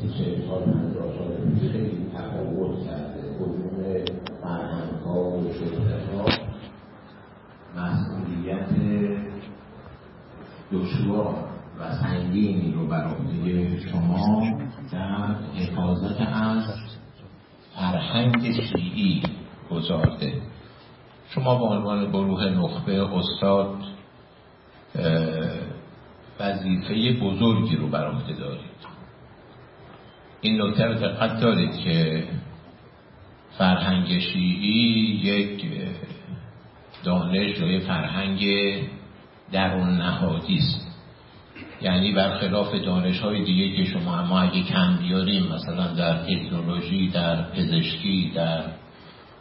سی سال پنجاه خیلی تفاوت کرده حجوم فرهنگ ها و شهرت ها مسئولیت دشوار و سنگینی رو بر عهده شما در حفاظت از فرهنگ شیعی گذارده شما به عنوان گروه نخبه استاد وظیفه بزرگی رو بر عهده دارید. این نکته رو دقت دارید که فرهنگ شیعی یک دانش و فرهنگ درون نهادی است. یعنی برخلاف دانش های دیگه که شما ما اگه کم بیاریم مثلا در تکنولوژی در پزشکی در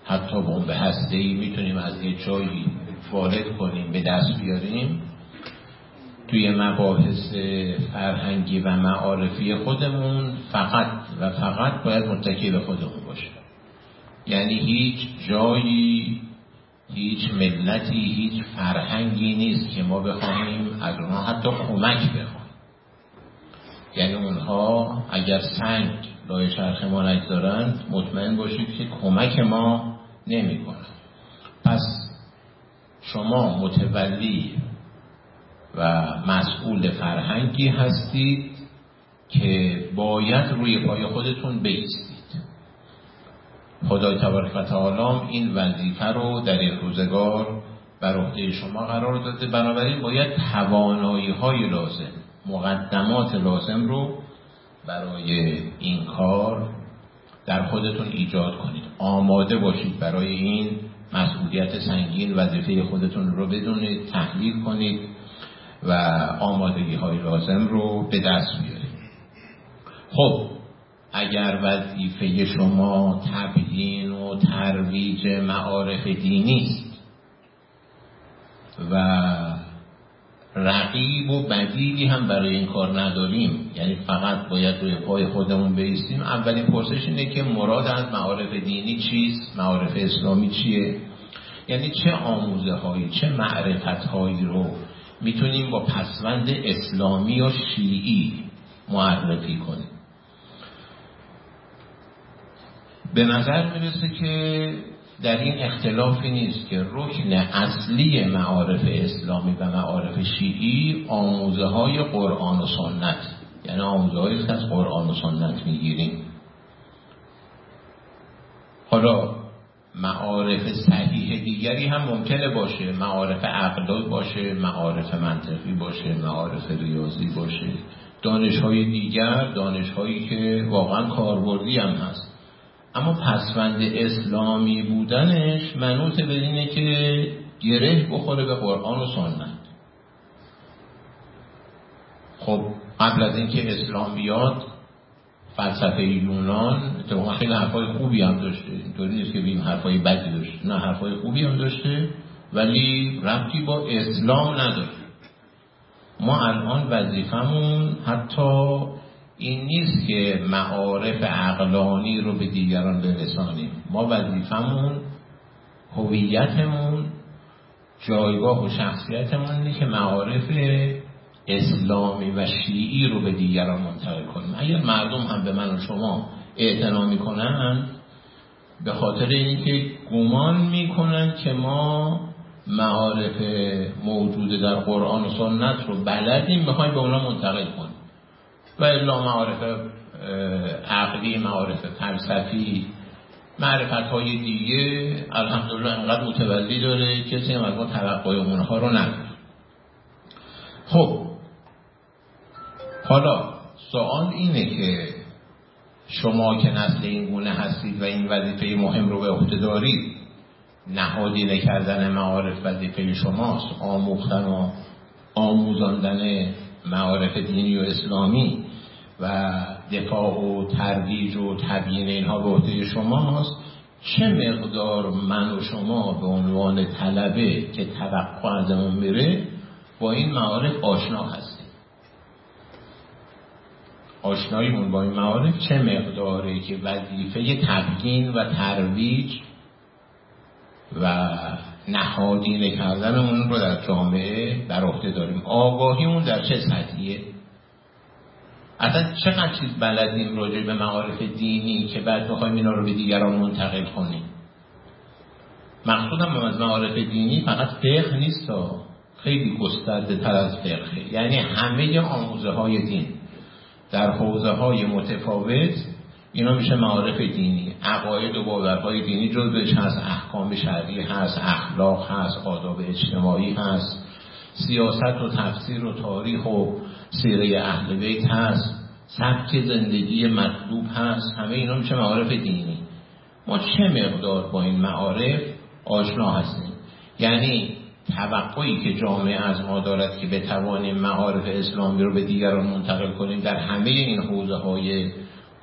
حتی بمب هسته ای می‌تونیم از یه جایی وارد کنیم به دست بیاریم. توی مباحث فرهنگی و معارفی خودمون فقط و فقط باید متکی به خودمون باشه. یعنی هیچ جایی هیچ ملتی هیچ فرهنگی نیست که ما بخواهیم از اونها حتی کمک بخواهیم. یعنی اونها اگر سنگ لای چرخ ما نگذارند مطمئن باشید که کمک ما نمی پس شما متولی و مسئول فرهنگی هستید که باید روی پای خودتون بیستید خدای تبارک و تعالی این وظیفه رو در این روزگار بر عهده شما قرار داده. بنابراین باید توانایی های لازم مقدمات لازم رو برای این کار در خودتون ایجاد کنید. آماده باشید برای این مسئولیت سنگین وظیفه خودتون رو بدونید تحلیل کنید. و آمادگی های لازم رو به دست بیارید خب اگر وظیفه شما تبیین و ترویج معارف دینی است و رقیب و بدیلی هم برای این کار نداریم یعنی فقط باید روی پای خودمون بیستیم اولین پرسش اینه که مراد از معارف دینی چیست؟ معارف اسلامی چیه؟ یعنی چه آموزه هایی چه معرفت هایی رو می‌تونیم با پسوند اسلامی و شیعی معرفی کنیم. به نظر می‌رسه که در این اختلافی نیست که رکن اصلی معارف اسلامی و معارف شیعی آموزه های قرآن و سنت یعنی آموزه هایی که از قرآن و سنت می‌گیریم. حالا معارف صحیح دیگری هم ممکنه باشه. معارف عقل باشه معارف منطقی باشه معارف ریاضی باشه. دانش های دیگر دانش هایی که واقعا کاربردی هم هست. اما پسوند اسلامی بودنش منوط به اینه که گره بخوره به قرآن و سنت. خب قبل از اینکه اسلام بیاد فلسفه یونان اتفاقا خیلی حرفای خوبی هم داشته. اینطوری نیست که بیم حرفای بدی داشته. نه حرفای خوبی هم داشته ولی ربطی با اسلام نداشته ما الان وظیفمون حتی این نیست که معارف عقلانی رو به دیگران برسانیم. ما وظیفمون هویتمون جایگاه و شخصیتمون اینه که معارف اسلامی و شیعی رو به دیگران منتقل کنیم. اگر مردم هم به من و شما اعتنا می‌کنن به خاطر اینکه گمان می‌کنن که ما معارف موجود در قرآن و سنت رو بلدیم می‌خوایم به اونا منتقل کنیم. و الا معارف عقلی معارف فلسفی معرفت های دیگه الحمدلله انقدر متولی داره کسی هم از ما توقع اونها رو نداره. خب حالا سوال اینه که شما که نسل این گونه هستید و این وظیفه مهم رو به عهده دارید نهادینه کردن معارف وظیفه شماست آموختن و آموزاندن معارف دینی و اسلامی و دفاع و ترویج و تبیین اینها به عهده شماست. چه مقدار من و شما به عنوان طلبه که توقع ازمون میره با این معارف آشنا هستیم؟ آشناییمون با این معارف چه مقداره که وظیفه تبیین و ترویج و نهادینه کردن اون رو در جامعه بر عهده داریم. آگاهی اون در چه سطحیه اصلا چقدر چیز بلدیم راجع به معارف دینی که بعد بخوایم اینا رو به دیگران منتقل کنیم؟ مقصودم از معارف دینی فقط فقه نیست خیلی گسترده تر از فقه. یعنی همه آموزه های دین. در حوزه های متفاوت اینا میشه معارف دینی. عقاید و باورهای دینی جزش هست احکام شرعی هست اخلاق هست آداب اجتماعی هست. سیاست و تفسیر و تاریخ و سیره اهل بیت هست. سبک زندگی مطلوب هست. همه اینا میشه معارف دینی. ما چه مقدار با این معارف آشنا هستیم؟ یعنی توقعی که جامعه از ما دارد که بتوانیم معارف اسلامی رو به دیگران منتقل کنیم در همه این حوزه های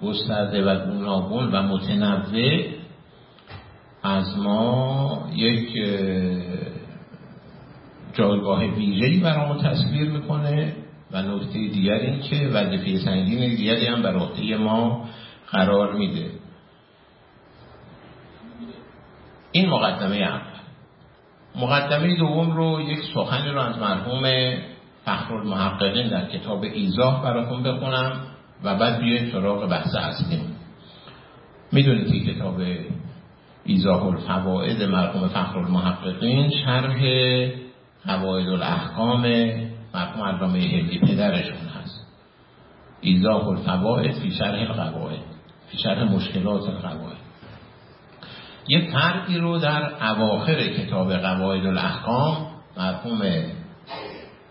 گسترده و گوناگون و متنوع از ما یک جایگاه ویژه‌ای برامون تصویر می‌کنه و نکته دیگر این که وظیفه سنگین دیگری هم بر عهده ما قرار میده. این مقدمه اول مقدمه دوم رو یک سخنی رو از مرحوم فخر المحققین در کتاب ایزاح براتون بخونم و بعد بیایم سراغ بحث اصلی می‌دونید که کتاب ایزاح الفوائد مرحوم فخر المحققین شرح قواعد الاحکام مرحوم علامه هلی پدرشون هست. ایزاح الفوائد فی شرح القواعد فی شرح مشکلات القواعد. یه فرقی رو در اواخر کتاب قواعد الاحکام مرحوم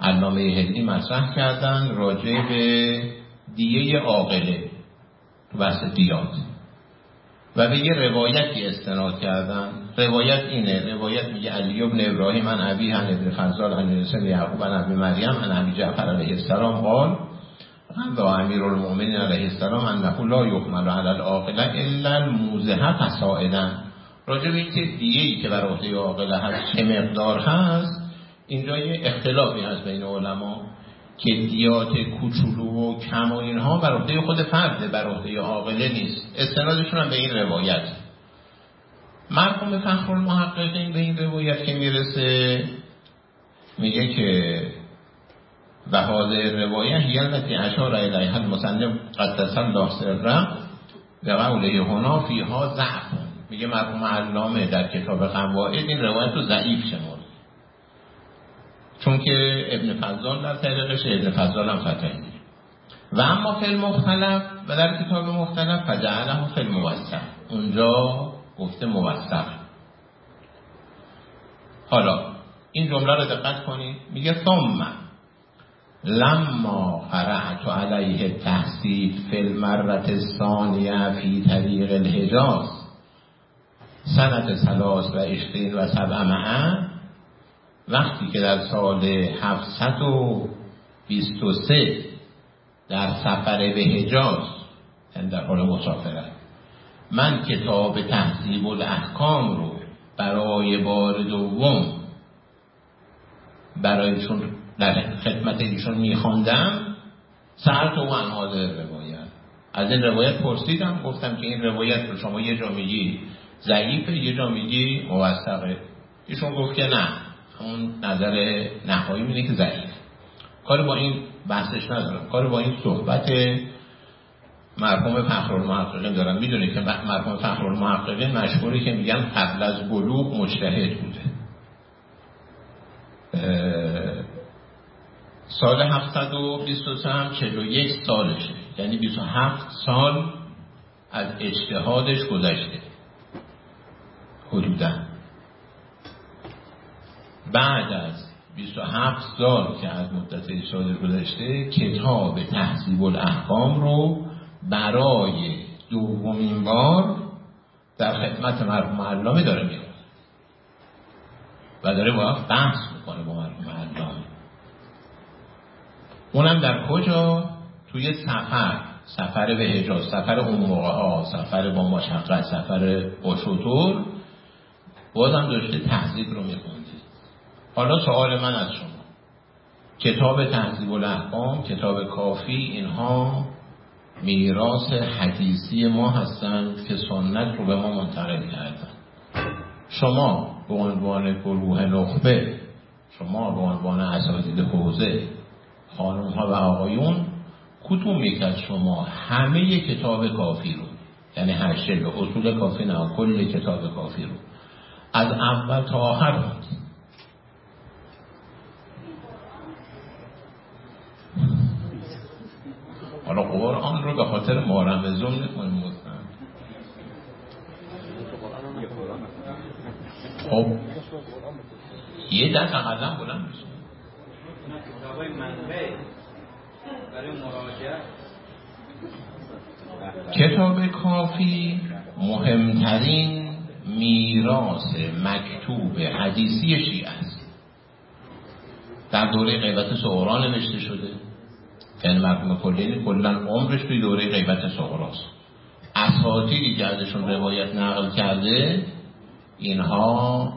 علامه هلی مطرح کردن راجع به دیه عاقله تو بحث دیات. و به یه روایتی استناد کردن. روایت اینه روایت میگه علی ابن ابراهیم ان ابی هن ابن فضال ان حسین یعقوب ان ابی مریم ان ابی جعفر علیه السلام قال و امیر المؤمنین علیه السلام انه لا یحمل علی العاقله الا الموزه فسائدا. راجع به اینکه دیه ای که بر عهده عاقله هست چه مقدار هست اینجا یه اختلافی هست بین علما که دیات کوچولو و کم و اینها بر عهده خود فرد بر عهده عاقله نیست. استنادشون هم به این روایت. مرحوم فخر المحققین به این روایت که می‌رسه میگه که و حاضر روایت یلتی اشار الیها المصنف قدس الله سره به قوله هنا فیها ضعف. میگه مرحوم علامه در کتاب قواعد این روایت رو ضعیف شمرد. چون که ابن فضال در طریقش ابن فضال هم فتحی و اما فیلم مختلف و در کتاب مختلف فجعله فیلم موثق اونجا گفته موثق. حالا این جمله رو دقت کنید. میگه ثم لما قرأت علیه تحصیل فی المرت الثانیه فی طریق الحجاز. سنت سلاس و اشتین و سبع وقتی که در سال 723 در سفر به حجاز یعنی در حال مسافرت من کتاب تحضیب الاحکام رو برای بار دوم برایشون در خدمت ایشون میخواندم سهر تو من حاضر روایت. از این روایت پرسیدم گفتم که این روایت رو شما یه جا میگی. ضعیفه یه جا میگی موثقه. ایشون گفت که نه. اون نظر نهایی میده که ضعیف کار با این بحثش ندارم. کار با این صحبت مرحوم فخر المحققین دارم. می‌دونه که مرحوم فخر المحققین مشهوری که میگن قبل از بلوغ مجتهد بوده. سال 723 هم 41 سالشه. یعنی 27 سال از اجتهادش گذشته. حدودا. بعد از 27 سال که از مدت سال گذشته کتاب تحصیب الاحکام رو برای دومین بار در خدمت مرحوم علامه داره می‌خونه و داره با بحث می‌کنه با مرحوم علامه. اونم در کجا؟ توی سفر. سفر به حجاز سفر اون موقع ها سفر با مشقت سفر با شطور. بازم داشته تحضیب رو میخونده حالا سوال من از شما. کتاب تحضیب الاحکام کتاب کافی اینها میراث حدیثی ما هستند که سنت رو به ما منتقل کردن. شما به عنوان گروه نخبه شما به عنوان اساتید حوزه خانم ها و آقایون کدوم یک از شما همه کتاب کافی رو یعنی هر به اصول کافی نه کل کتاب کافی رو از اول تا آخر بود. حالا قرآن رو به خاطر مارمزون می‌کنیم خب یه دست اقلا بلند میشه. کتاب کافی مهمترین میراث مکتوب حدیثی شیعه است. در دوره غیبت سهرا نوشته شده. یعنی مرحوم کلینی کلا عمرش توی دوره غیبت سهراست اساتیدی که ازشون روایت نقل کرده اینها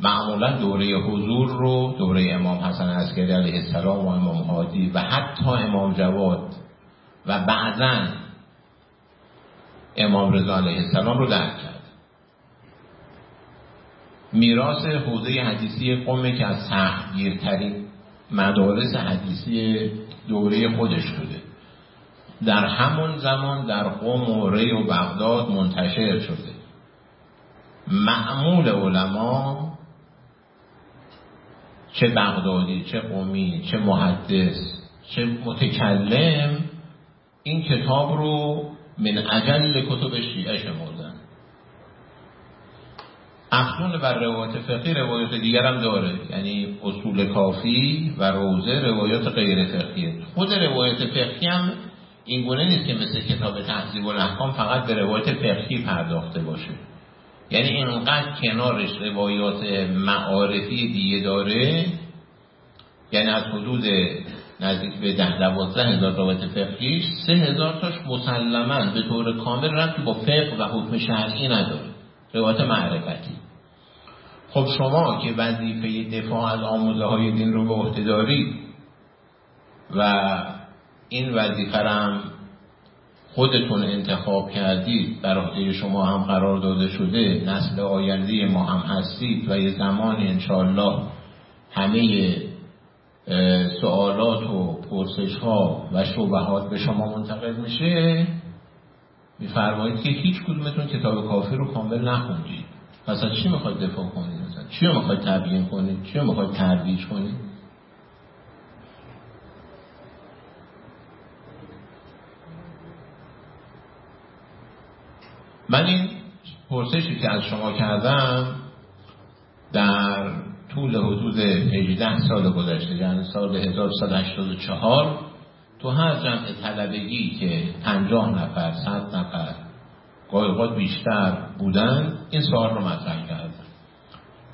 معمولا دوره حضور رو دوره امام حسن عسکری علیه السلام و امام هادی و حتی امام جواد و بعضا امام رضا علیه السلام رو درک میراث حوزه حدیثی قومه که از سختگیرترین مدارس حدیثی دوره خودش شده در همون زمان در قوم و ری و بغداد منتشر شده. معمول علما چه بغدادی چه قومی چه محدث چه متکلم این کتاب رو من عجل کتب شیعه شمردن افزون بر روایت فقهی روایت دیگر هم داره. یعنی اصول کافی و روزه روایات غیر فقهیه. خود روایت فقهی هم این گونه نیست که مثل کتاب تحضیب الاحکام فقط به روایت فقهی پرداخته باشه. یعنی اینقدر کنارش روایات معارفی دیگه داره یعنی از حدود نزدیک به ده دوازده هزار روایت فقهیش سه هزار تاش مسلما به طور کامل رفت با فقه و حکم شرعی نداره. روایت معرفتی. خب شما که وظیفه دفاع از آموزه های دین رو به عهده دارید و این وظیفه هم خودتون انتخاب کردید در عهده شما هم قرار داده شده نسل آینده ما هم هستید و یه زمانی انشالله همه سوالات و پرسش ها و شبهات به شما منتقل میشه میفرمایید که هیچ کدومتون کتاب کافی رو کامل نخوندید. مثلا چی می‌خواید دفاع کنید مثلا چی می‌خواید تبیین کنید چی می‌خواید ترویج کنید من این پرسشی که از شما کردم در طول حدود 18 سال گذشته یعنی سال 1384 تو هر جمع طلبگی که 50 نفر 100 نفر گاهی بیشتر بودن این سوال رو مطرح کردم.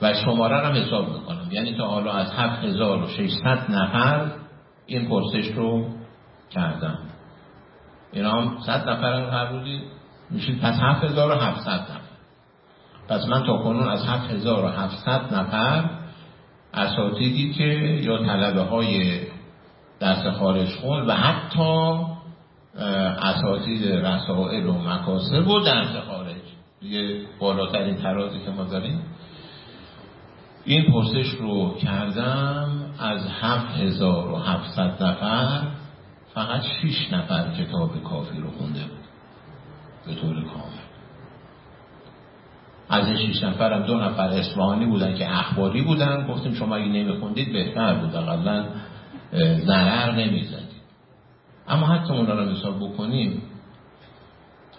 و شماره رو حساب می‌کنم. یعنی تا حالا از 7600 نفر این پرسش رو کردم اینا هم 100 نفر هر روزی میشید پس 7700 نفر. پس من تا کنون از 7700 نفر اساتیدی که یا طلبه های درس خارج خون و حتی اساتید رسائل و مکاسب. و درس خارج. یه بالاترین ترازی که ما داریم. این پرسش رو کردم از 7700 نفر. فقط 6 نفر کتاب کافی رو خونده بود. به طور کامل. از این شیش نفر هم دو نفر بودن که اخباری بودن. گفتیم شما اگه نمیخوندید بهتر بود. اقلا ضرر نمی‌زدید اما حتی اونا رو حساب بکنیم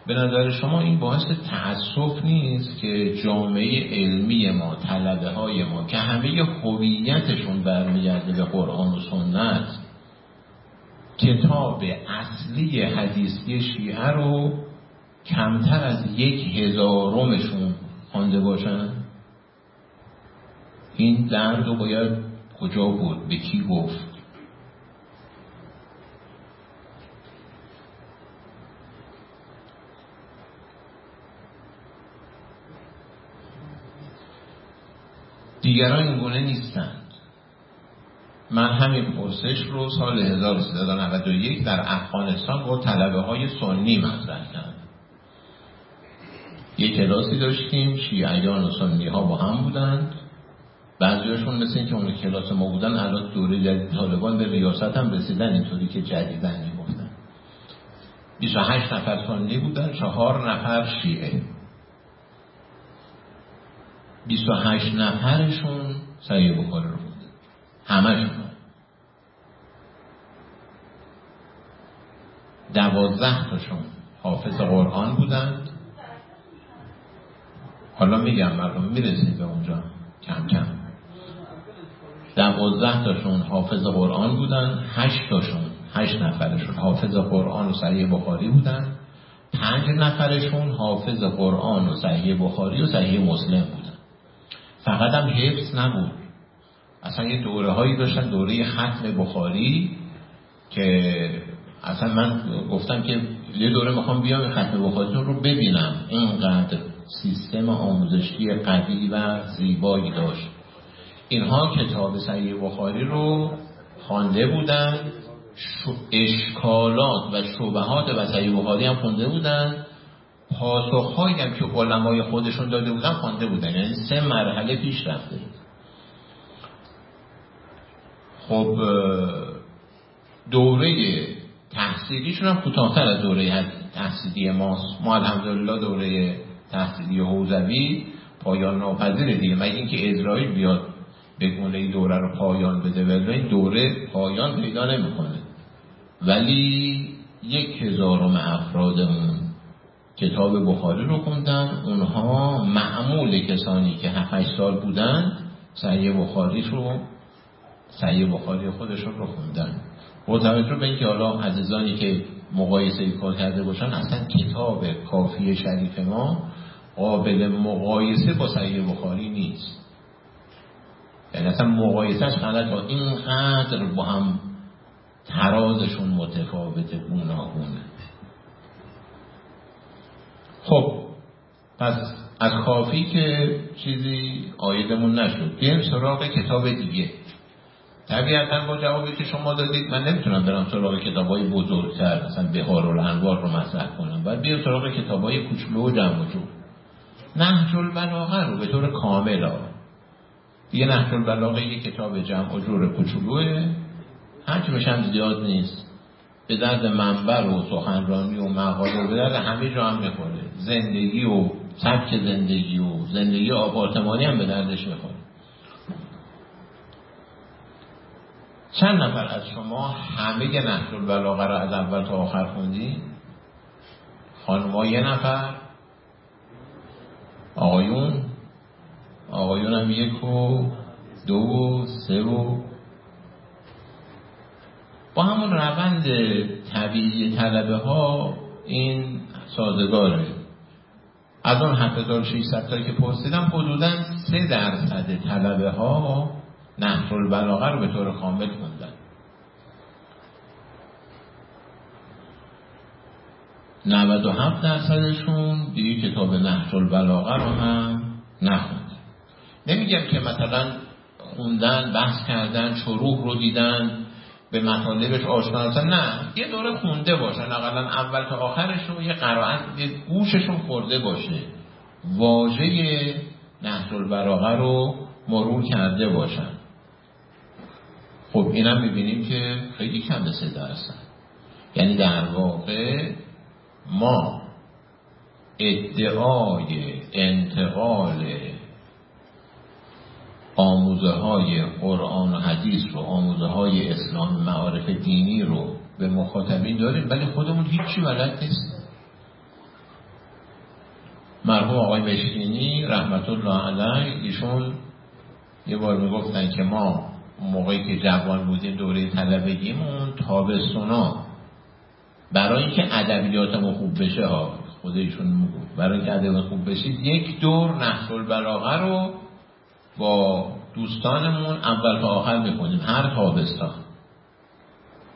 به نظر شما این باعث تأسف نیست که جامعه علمی ما طلبه های ما که همه هویتشون برمیگرده به قرآن و سنت کتاب اصلی حدیثی شیعه رو کمتر از یک هزارمشون خوانده باشن؟ این درد رو باید کجا بود به کی گفت؟ دیگران این گونه نیستند من همین پرسش رو سال 1391 در افغانستان با طلبه های سنی مطرح کردم. یه کلاسی داشتیم شیعیان و سنی ها با هم بودند بعضیاشون مثل اینکه اون کلاس ما بودن الان دوره جدید طالبان به ریاست هم رسیدن اینطوری که جدیدن می‌گفتن. 28 نفر سنی بودن چهار نفر شیعه. 28 نفرشون صحیح بخاری رو بودن همشون دوازده تاشون حافظ قرآن بودند حالا میگم مردم می‌رسید به اونجا. کم کم. دوازده تاشون حافظ قرآن بودن. هشت تاشون هشت نفرشون حافظ قرآن و صحیح بخاری بودن. پنج نفرشون حافظ قرآن و صحیح بخاری و صحیح مسلم بودن. فقط هم حفظ نبود. اصلا یه دوره هایی داشتن دوره ختم بخاری که اصلا من گفتم که یه دوره می‌خوام بیام ختم بخاریتون رو ببینم. اینقدر سیستم آموزشی قوی و زیبایی داشت. اینها کتاب صحیح بخاری رو خوانده بودن اشکالات و شبهات و صحیح بخاری هم خونده بودن. پاسخهایی هم که علمای خودشون داده بودن خوانده بودن. یعنی سه مرحله پیش رفته. خب دوره تحصیلیشون هم کوتاهتر از دوره تحصیلی ماست. ما الحمدلله دوره تحصیلی حوزوی پایان ناپذیر دیگه. مگه اینکه اسرائیل بیاد به دوره رو پایان بده؟ ولی دوره پایان پیدا نمی‌کنه. ولی یک هزارم افرادمون کتاب بخاری رو خوندن اونها معمول کسانی که 7 سال بودن سعی بخاری رو سعی بخاری خودشون رو خوندن. با توجه به اینکه حالا عزیزانی که مقایسه کار کرده باشن اصلا کتاب کافی شریف ما قابل مقایسه با صحیح بخاری نیست. یعنی اصلا مقایسهش با اینقدر با هم ترازشون متفاوت گوناگونه. خب پس از کافی که چیزی آیدمون نشد. بیایم سراغ کتاب دیگه. طبیعتا با جوابی که شما دادید من نمی‌تونم برم سراغ کتاب های بزرگتر مثلا بهار الانوار رو مطرح کنم. باید بیام سراغ کتاب های کوچولو و جمع جور. نهج البلاغه رو به طور کامل ها یه نهج البلاغه یه کتاب جمع و جور کوچولوه. حجمش هم زیاد نیست. به درد منبر و سخنرانی و مقاله و به درد همه جا هم می‌خوره. زندگی و سبک زندگی و زندگی آپارتمانی هم به دردش می‌خوره. چند نفر از شما همه نهج البلاغه رو از اول تا آخر خوندی؟ خانما یه نفر؟ آقایون؟ آقایون هم یک و دو و سه و همون روند طبیعی طلبه ها این سازگاره. از اون 7600 تایی که پرسیدم حدودا سه درصد طلبه ها نهر البلاغه رو به طور کامل خوندن. 97 درصدشون دیگه کتاب نهر البلاغه رو هم نخوندن. نمیگم که مثلا خوندن بحث کردن شروع رو دیدن. به مطالبش آشنا هستن نه. یه دوره خونده باشن اقلا اول تا آخرش رو یه قرائت یه گوششون خورده باشه. واژه نهر البلاغه رو مرور کرده باشن. خب اینم می‌بینیم که خیلی کم به سه درصد یعنی در واقع ما ادعای انتقال آموزه های قرآن و حدیث رو آموزه های اسلام معارف دینی رو به مخاطبین داریم ولی خودمون هیچی بلد نیست مرحوم آقای مشکینی رحمت الله علیه ایشون یه بار می‌گفتن که ما موقعی که جوان بودیم دوره طلبگیمون تابستونا. برای اینکه ادبیاتمون خوب بشه ها خودشون برای اینکه ادبیات خوب بشید یک دور نحس البلاغه رو با دوستانمون اول تا آخر می‌کنیم هر تابستان.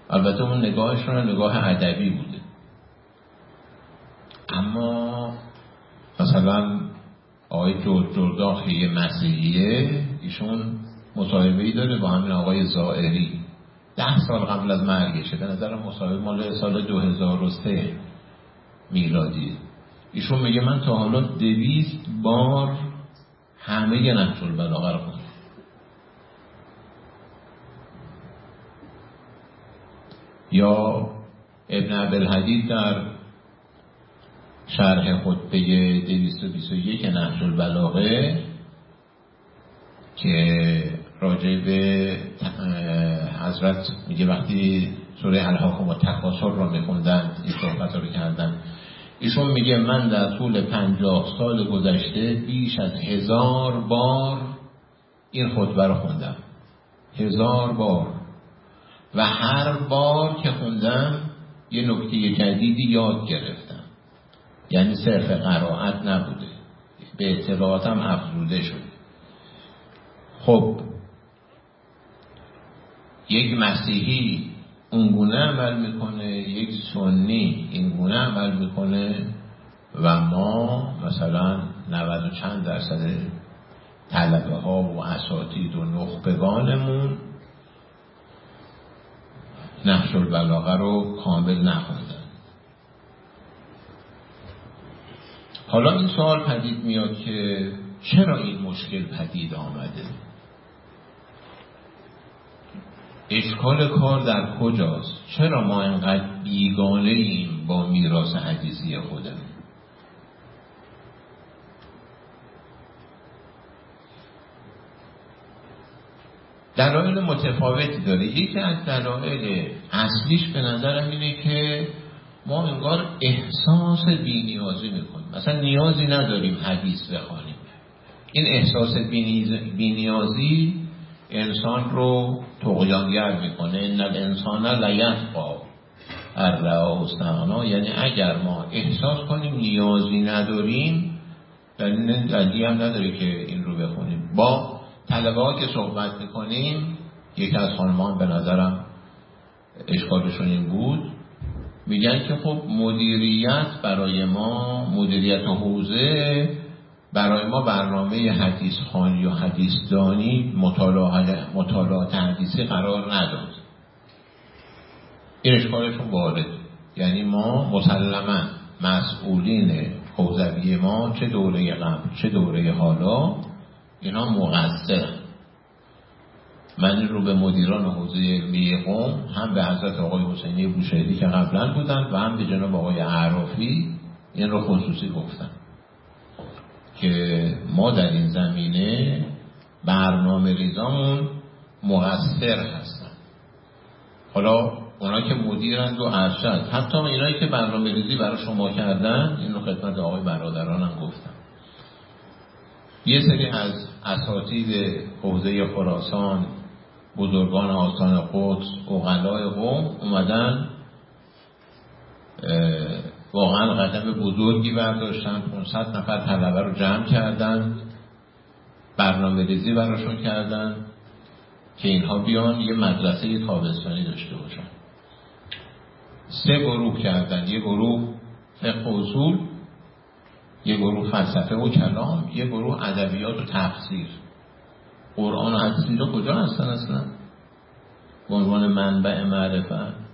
البته اون نگاهشون نگاه ادبی بوده. اما مثلا آقای جرداخی مسیحیه ایشون مصاحبه ای داره با همین آقای زائری. ده سال قبل از مرگشه. به نظر مصاحبه مال سال 2003 میلادی ایشون میگه من تا حالا دویست بار همه نهج البلاغه رو خوندم یا ابن عبدالحدید در شرح خطبه 221 نحش البلاغه که راجع به حضرت میگه وقتی سوره الحاکم و تکاسر رو میخوندن این صحبت رو کردن ایشون میگه من در طول پنجاه سال گذشته بیش از هزار بار این خطبه رو خوندم. هزار بار. و هر بار که خوندم یه نکته جدیدی یاد گرفتم. یعنی صرف قرائت نبوده. به اطلاعاتم افزوده شده. خب یک مسیحی اونگونه عمل می‌کنه یک سنی اینگونه عمل می‌کنه و ما مثلا 90 و چند درصد طلبه ها و اساتید و نخبگانمون نحش البلاغه رو کامل نخوندن. حالا این سوال پدید میاد که چرا این مشکل پدید آمده؟ اشکال کار در کجاست؟ چرا ما انقدر بیگانه ایم با میراث حدیثی خودمون؟ دلایل متفاوتی داره. یکی از دلایل اصلیش به نظرم اینه که ما انگار احساس بینیازی می‌کنیم. مثلا نیازی نداریم حدیث بخوانیم. این احساس بینیازی انسان رو تقیانگر می‌کنه. ان الانسان لیتقا الرعا استغنا یعنی اگر ما احساس کنیم نیازی نداریم دلیلی هم نداره که این رو بخونیم. با طلبه ها که صحبت می‌کنیم. یکی از خانمان به نظرم اشکالشون این بود. میگن که خب مدیریت برای ما مدیریت حوزه برای ما برنامه حدیث خانی و حدیث دانی مطالعات حدیثی قرار نداد. این اشکالشون وارد یعنی ما مسلما مسئولین حوزوی ما چه دوره قبل چه دوره حالا اینا مقصر. من رو به مدیران حوزه علمی قوم هم به حضرت آقای حسینی بوشهری که قبلا بودن و هم به جناب آقای عرافی این رو خصوصی گفتم که ما در این زمینه برنامه ریزامون مقصر هستن. حالا اونا که مدیرند و ارشد حتی اینایی که برنامه ریزی برای شما کردن اینو خدمت آقای برادرانم گفتم. یه سری از اساتید حوزه خراسان بزرگان آستان قدس اقلای قوم اومدن واقعا قدم بزرگی برداشتن. 500 نفر طلبه رو جمع کردن. برنامه ریزی براشون کردن که اینها بیان یه مدرسه تابستانی داشته باشن. سه گروه کردن. یه گروه فقه اصول یه گروه فلسفه و کلام یه گروه ادبیات و تفسیر. قرآن و حدیث کجا هستن اصلا؟ به عنوان منبع معرفت.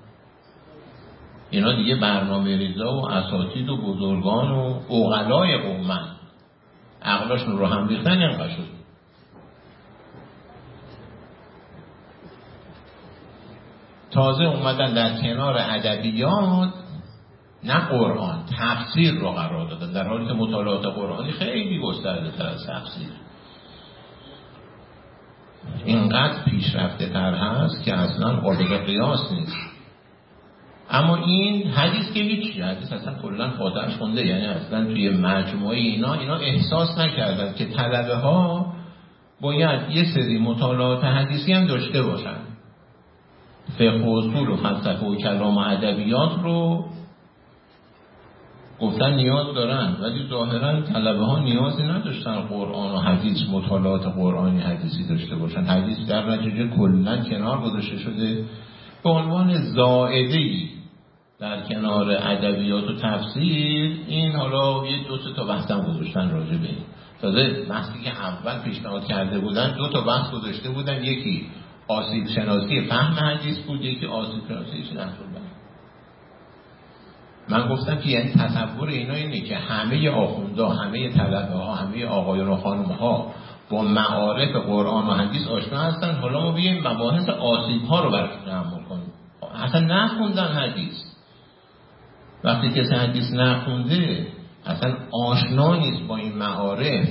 اینا دیگه برنامه ریزا و اساتید و بزرگان و اوغلای قومن عقلاشون رو هم ریختن اینقدر شد تازه اومدن در کنار ادبیات نه قرآن تفسیر رو قرار دادن. در حالی که مطالعات قرآنی خیلی گسترده تر از تفسیر. اینقدر پیشرفته تر هست که اصلا قابل قیاس نیست. اما این حدیث که هیچ حدیث اصلا کلا فاتحش خونده. یعنی اصلا توی مجموعه اینا اینا احساس نکردن که طلبه ها باید یه سری مطالعات حدیثی هم داشته باشن فقه و اصول و فلسفه و کلام و ادبیات رو گفتن نیاز دارن. ولی ظاهرا طلبه ها نیازی نداشتن قرآن و حدیث مطالعات قرآنی حدیثی داشته باشن. حدیث در نتیجه کلا کنار گذاشته شده. به عنوان زائده در کنار ادبیات و تفسیر این حالا یه دو تا بحث هم گذاشتن راجع به این. تازه بحثی که اول پیشنهاد کرده بودن دو تا بحث گذاشته بودن. یکی آسیب شناسی فهم حدیث بود یکی آسیب شناسی چی من گفتم که یعنی تصور اینا اینه که همه آخوندا همه طلبه ها همه آقایان و خانم ها با معارف قرآن و حدیث آشنا هستن. حالا ما بیایم مباحث آسیب ها رو برش تحمل کنیم. اصلا نخوندن حدیث. وقتی کسی حدیث نخونده اصلا آشنا نیست با این معارف.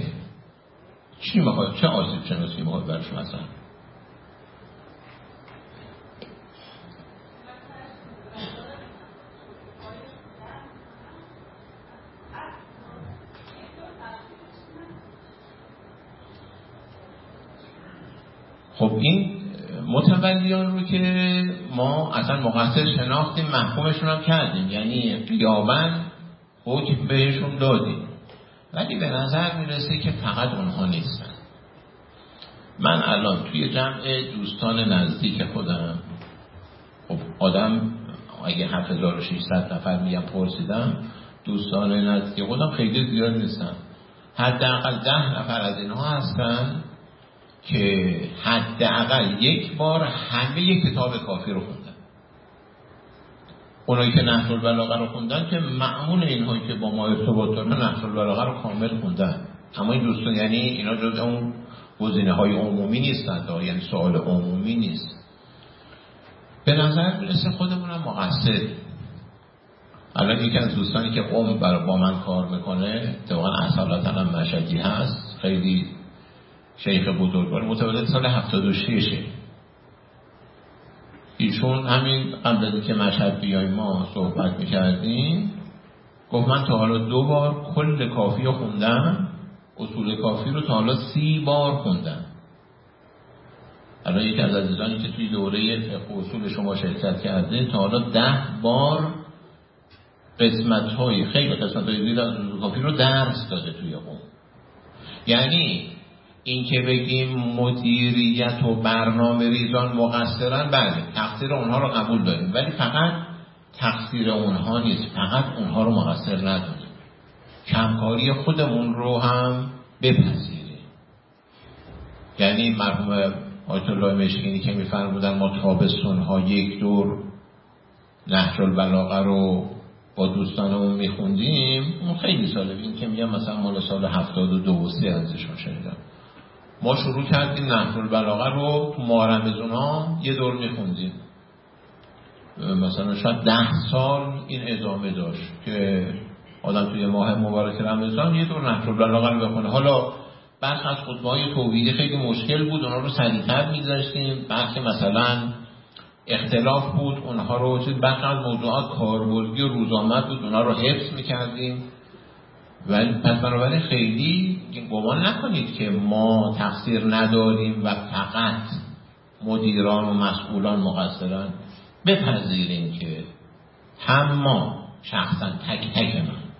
چی می‌خواد؟ چه آسیب شناسی می‌خواد برش مثلا خب این متولیان رو که ما اصلا مقصر شناختیم محکومشون هم کردیم. یعنی قیابن حکم بهشون دادیم. ولی به نظر می‌رسه که فقط اونها نیستن. من الان توی جمع دوستان نزدیک خودم خب آدم اگه 7600 نفر میگم پرسیدم دوستان نزدیک خودم خیلی زیاد نیستن. حداقل ده نفر از اینها هستن. که حداقل یک بار همه کتاب کافی رو خوندن. اونایی که نحل البلاغه رو خوندن که معمول اینهایی که با ما ارتباط دارن نحل البلاغه رو کامل خوندن. اما این دوستان یعنی اینا جز اون گزینه های عمومی نیستند یعنی سوال عمومی نیست. به نظر می‌رسه خودمون هم مقصر. الان یکی از دوستانی که قوم با من کار می‌کنه اتفاقا اصالتا هم مشدی هست خیلی شیخ بزرگوار متولد سال 76 ایشون همین قبل از که مشهد بیای ما صحبت می‌کردیم گفت من تا حالا دو بار کل کافی رو خوندم اصول کافی رو تا حالا سی بار خوندم. الان یکی از عزیزانی که توی دوره اصول شما شرکت کرده تا حالا ده بار قسمت های خیلی قسمت های کافی رو درس داده توی قوم یعنی این که بگیم مدیریت و برنامه ریزان مقصرن بله تقصیر اونها رو قبول داریم ولی فقط تقصیر اونها نیست فقط اونها رو مقصر نداریم. کمکاری خودمون رو هم بپذیریم. یعنی مرحوم آیت الله مشکینی که میفرمودن ما تابستون ها یک دور نهج البلاغه رو با دوستانمون میخوندیم اون خیلی ساله این که میگم مثلا مال سال هفتاد و دو و سه ازشون شنیدم. ما شروع کردیم نهج البلاغه رو تو ماه رمزون ها یه دور میخوندیم. مثلا شاید ده سال این ادامه داشت که آدم توی ماه مبارک رمضان یه دور نهج البلاغه رو بخونه. حالا برخ از خطبه های توحیدی خیلی مشکل بود اونها رو سریعتر میذاشتیم برخی مثلا اختلاف بود اونها رو چیز برخی از موضوعات کاربردی و روزآمد بود اونها رو حفظ می‌کردیم. ولی پس بنابراین خیلی گمان نکنید که ما تقصیر نداریم و فقط مدیران و مسئولان مقصرن بپذیریم که هم ما شخصا تک تک من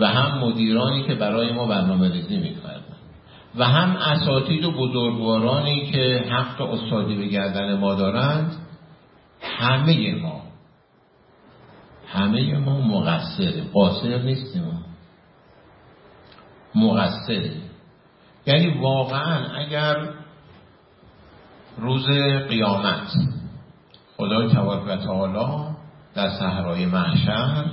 و هم مدیرانی که برای ما برنامه ریزی می‌کردن و هم اساتید و بزرگوارانی که حق استادی به گردن ما دارند همه ما همه ما مقصره قاصر نیستیم. مقصره یعنی واقعا اگر روز قیامت خدای تبارک و تعالی در صحرای محشر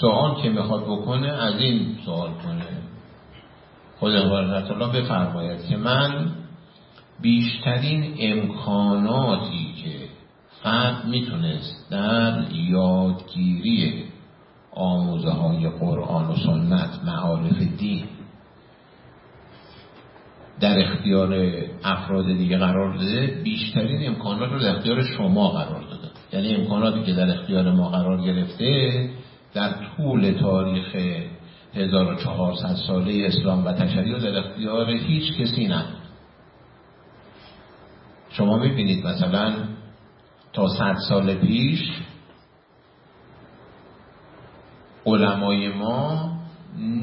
سوال که می‌خواد بکنه از این سوال کنه. خدا تبارک تعالی بفرماید که من بیشترین امکاناتی که فرد می‌تونست در یادگیری آموزه های قرآن و سنت معارف دین. در اختیار افراد دیگه قرار داده بیشترین امکانات رو در اختیار شما قرار داده. یعنی امکاناتی که در اختیار ما قرار گرفته در طول تاریخ 1400 ساله اسلام و تشریع در اختیار هیچ کسی نه شما می‌بینید مثلا تا صد سال پیش علمای ما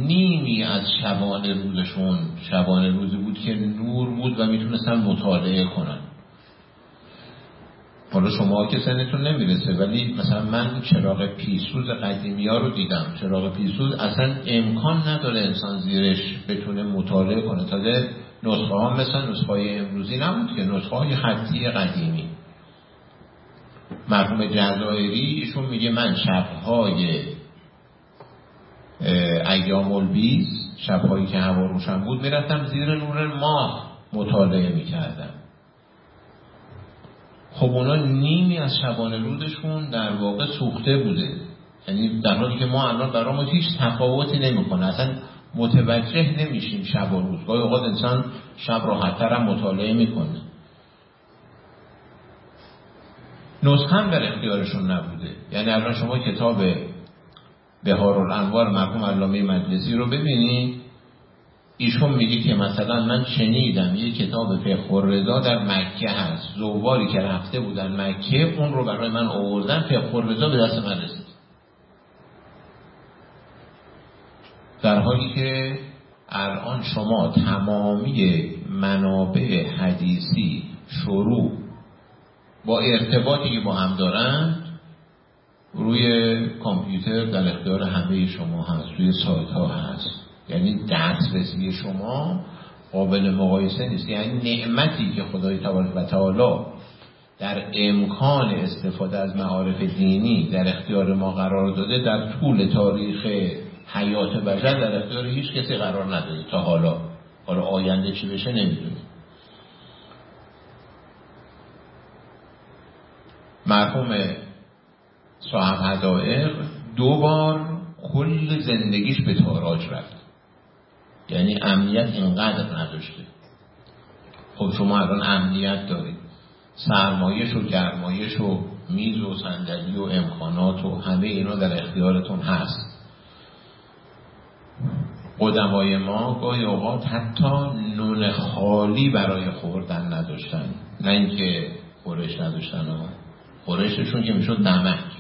نیمی از شبانه روزشون شبانه روزی بود که نور بود و می‌تونستن مطالعه کنن. حالا شما که سنتون نمی‌رسه ولی مثلا من چراغ پیسوز قدیمی ها رو دیدم. چراغ پیسوز اصلا امکان نداره انسان زیرش بتونه مطالعه کنه. تازه نسخه ها مثل نسخه های امروزی نبود که نسخه های خطی قدیمی. مرحوم جزایری ایشون میگه من شبهای ایام البیز شبهایی که هوا روشن بود می‌رفتم زیر نور ماه مطالعه می‌کردم. خب اونا نیمی از شبانه رودشون در واقع سوخته بوده. یعنی در حالی که ما الان برامون هیچ تفاوتی نمی‌کنه. اصلا متوجه نمیشیم شب و روز. گاهی اوقات انسان شب راحتتر هم مطالعه می‌کنه. نسخه هم در اختیارشون نبوده. یعنی الان شما کتاب بهار الانوار مرحوم علامه مجلسی رو ببینید ایشون میگه که مثلا من شنیدم یه کتاب فقه در مکه هست. زواری که رفته بودن مکه اون رو برای من آوردن فقه به دست من رسید. در حالی که الان شما تمامی منابع حدیثی شروع با ارتباطی که با هم دارند روی کامپیوتر در اختیار همه شما هست روی سایت ها هست. یعنی دسترسی شما قابل مقایسه نیست. یعنی نعمتی که خدای تبارک و تعالی در امکان استفاده از معارف دینی در اختیار ما قرار داده در طول تاریخ حیات بشر در اختیار هیچ کسی قرار نداده. تا حالا. حالا آینده چی بشه نمی‌دونیم. مرحوم صاحب هدائر دو بار کل زندگیش به تاراج رفت. یعنی امنیت اینقدر نداشته. خب شما الان امنیت دارید. سرمایش و گرمایش و میز و صندلی و امکانات و همه اینا در اختیارتون هست. قدمای ما گاهی اوقات حتی نون خالی برای خوردن نداشتن. نه اینکه خورش نداشتن ها خورششون که می‌شد نمک.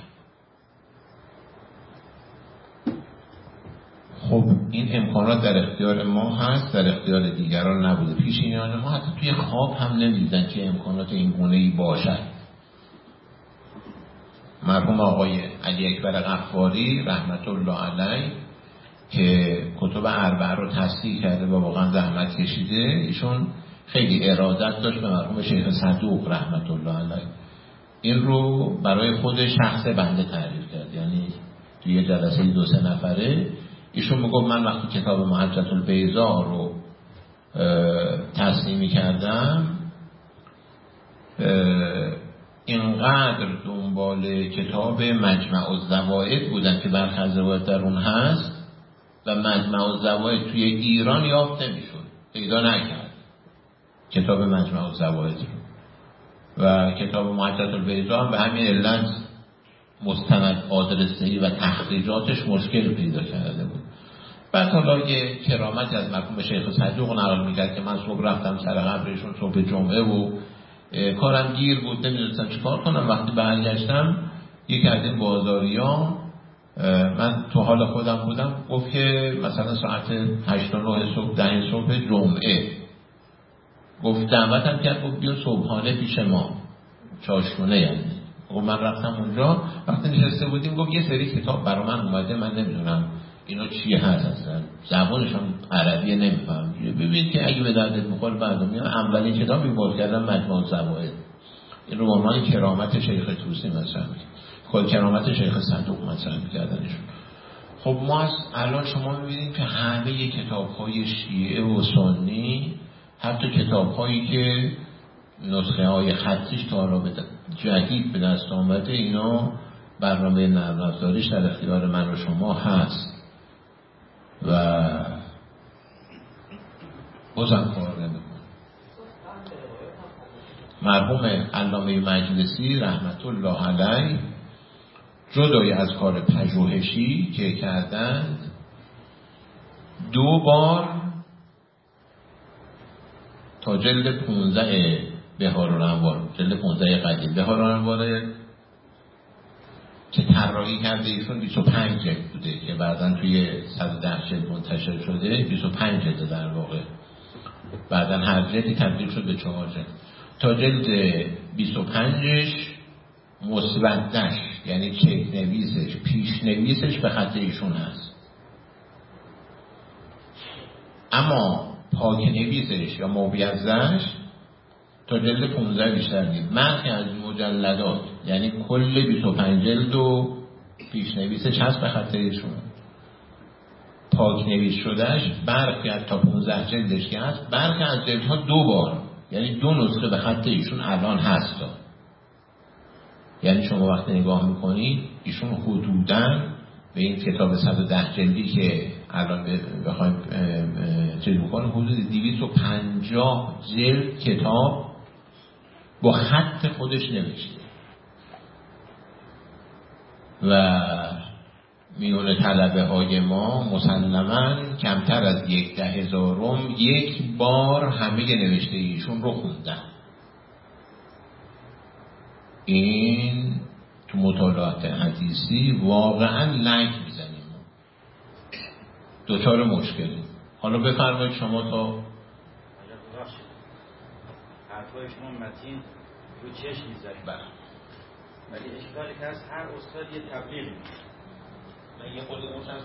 خب این امکانات در اختیار ما هست در اختیار دیگران نبوده. پیشینیان ما حتی توی خواب هم نمی‌دیدن که امکانات این گونه ای باشد. مرحوم آقای علی اکبر غفاری رحمت الله علیه که کتب اربعه رو تصدیح کرده و واقعا زحمت کشیده ایشون خیلی ارادت داشت به مرحوم شیخ صدوق رحمت الله علیه. این رو برای خود شخص بنده تعریف کرد. یعنی توی یه جلسه دو سه نفره ایشون می‌گفت من وقتی کتاب محجت البیضا رو تصنیمی کردم اینقدر دنبال کتاب مجمع الزوائد بودن که برخی از در اون هست و مجمع زواید توی ایران یافت نمی‌شد پیدا نکرد کتاب مجمع زواید رو. و کتاب محجت البیضا هم به همین علت مستند آدرسی و تخریجاتش مشکل پیدا کرده بود. بعد حالا یه کرامت از مرحوم شیخ صدوق نقل می‌کرد که من صبح رفتم سر قبرشون صبح جمعه و کارم گیر بود نمی‌دونستم چیکار کنم. وقتی برگشتم یکی از این بازاریان من تو حال خودم بودم گفت که مثلا ساعت 8 و 9 صبح ده صبح جمعه. گفت دعوتم کرد گفت بیا صبحانه پیش ما. چاشونه یعنی. گفت من رفتم اونجا وقتی نشسته بودیم گفت یه سری کتاب برا من اومده من نمی‌دونم. اینا چی هست؟ اصلا زبانشون عربیه نمیفهم ببینید که اگه به دردت بخور بعد میان اولین کتابی باز کردم مجموع زواید این رو کرامت شیخ توسی مثلا خود کرامت شیخ صندوق مطرح میکردنشون خب ما از الان شما می‌بینید که همه کتاب های شیعه و سنی حتی کتاب هایی که نسخه های خطیش تا را جدید به دست آمده اینا برنامه نرم در اختیار من و شما هست. و بازم کار نمیکن مرحوم علامه مجلسی رحمت الله علیه جدای از کار پژوهشی که کردند دو بار تا جلد 15 بهار الانوار جلد 15 قدیم بهار الانوار که طراحی کرده ایشون 25 جلد بوده که بعدا توی 110 جلد منتشر شده 25 جلد در واقع. بعدا هر جلدی تبدیل شد به 4 جلد. تا جلد 25ش مسودش یعنی چک نویسش پیش نویسش به خط ایشون هست. اما پاک نویسش یا موبیزش تا جلد 15 بیشتر نیست من از مجلدات یعنی کل 25 جلد و پیش نویسش هست به خط ایشون. پاک نویس شدهش برخی از تا 15 جلدش که هست برخی از جلدها دو بار. یعنی دو نسخه به خط ایشون الان هست. یعنی شما وقتی نگاه می‌کنید ایشون حدودا به این کتاب 110 جلدی که الان بخوایم چیز بکنیم حدود 250 جلد کتاب با خط خودش نوشته. و میون طلبه های ما مسلما کمتر از یک ده هزارم یک بار همه نوشته ایشون رو خوندن. این تو مطالعات حدیثی واقعا لنگ می‌زنیم. دوچار مشکلی حالا بفرمایید شما تا حرفای شما متین رو چشم می‌ذاریم بله ولی اشکالی که هست هر استاد یه تبلیغ من یه خود موشم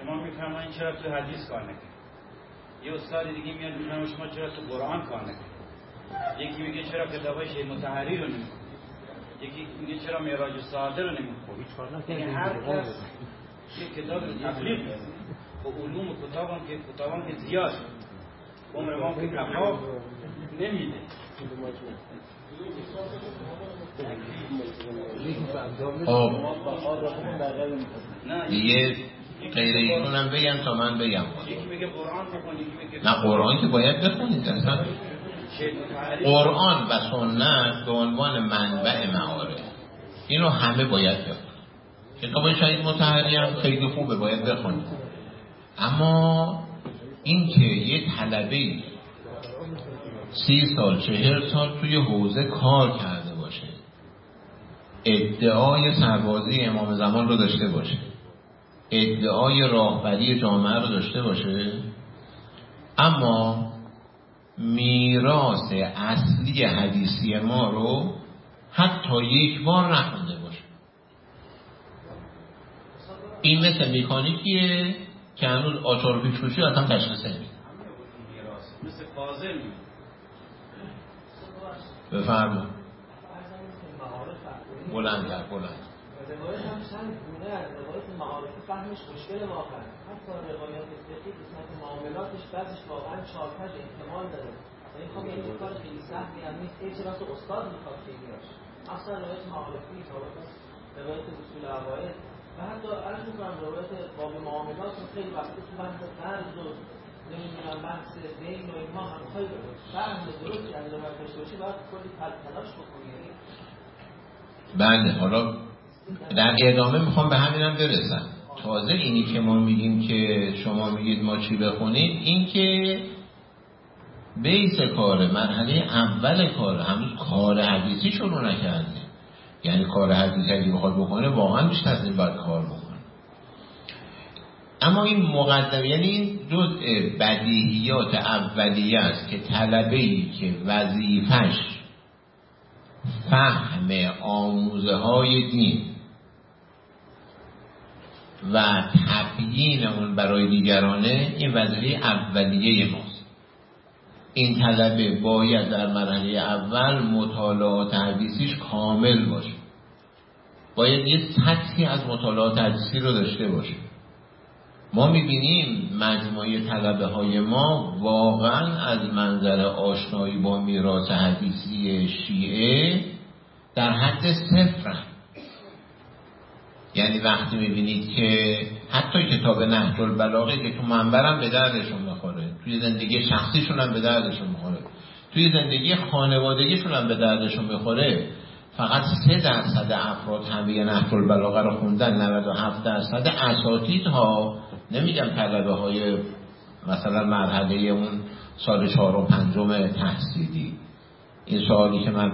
شما میفرمایید چرا تو حدیث کار نکنید یه استاد دیگه میاد میفرمایید شما چرا تو قرآن کار نکنید یکی میگه چرا کتابای شیخ متحری رو نمی‌خونید یکی میگه چرا معراج ساده رو نمی‌خونید یعنی هر کس یه کتاب تبلیغ و علوم و کتابم که کتابم که زیاد عمر ما که کفاف نمیده. خب دیگه غیر ایشون هم بگم تا من بگم. نه قرآن که باید بخونید. اصلا قرآن و سنت به عنوان منبع معارف. اینو همه باید بخونید کتاب شهید متحری هم خیلی خوبه باید بخونید. اما این که یه طلبه سی سال چهل سال توی حوزه کار کرده باشه. ادعای سربازی امام زمان رو داشته باشه. ادعای راهبری جامعه رو داشته باشه. اما میراث اصلی حدیثی ما رو حتی یک بار نخونده باشه. این مثل مکانیکیه که هنوز آچار پیچ اصلا تشخیص نمیده. مثل بفرما بلند در بلند. روایت هم چند گونه از روایت معارفی فهمش مشکل واقعا. حتی روایات فقهی قسمت معاملاتش بعضش واقعا چارپج احتمال داره. یعنی خب یعنی کار خیلی سختی هم نیست. هیچ راست استاد می‌خواد خیلی باشه. اصلا روایت معارفی روایت اصول عقاید و حتی عرض می‌کنم روایت باب معاملات خیلی وقتی تو بحث قرض و بحث دین و اینها هم خیلی فهم درستی از روایت داشته باشه باید کلی تلاش بکنی. یعنی بله حالا در ادامه می‌خوام به همینم برسم. تازه اینی که ما میگیم که شما میگید ما چی بخونید این که بیس کار مرحله اول کار هنوز کار حدیثی شروع نکرده یعنی کار حدیثی اگه بخواد بکنه واقعا از این باید کار بکنه اما این مقدم یعنی این جزء بدیهیات اولیه است که طلبه ای که وظیفش فهم آموزه های دین و تبیین اون برای دیگرانه این وظیفه اولیه ماست. این طلبه باید در مرحله اول مطالعات حدیثیش کامل باشه. باید یه سطحی از مطالعات حدیثی رو داشته باشه. ما می‌بینیم مجموعه طلبه های ما واقعا از منظر آشنایی با میراث حدیثی شیعه در حد صفر یعنی وقتی می‌بینید که حتی کتاب نهج البلاغه که تو منبرم به دردشون می‌خوره توی زندگی شخصیشون هم به دردشون می‌خوره توی زندگی خانوادگیشون هم به دردشون می‌خوره فقط سه درصد افراد همه نهج البلاغه رو خوندن 97 درصد اساتید ها نمیگم طلبه های مثلا مرحله اون سال چهار و پنجم تحصیلی. این سوالی که من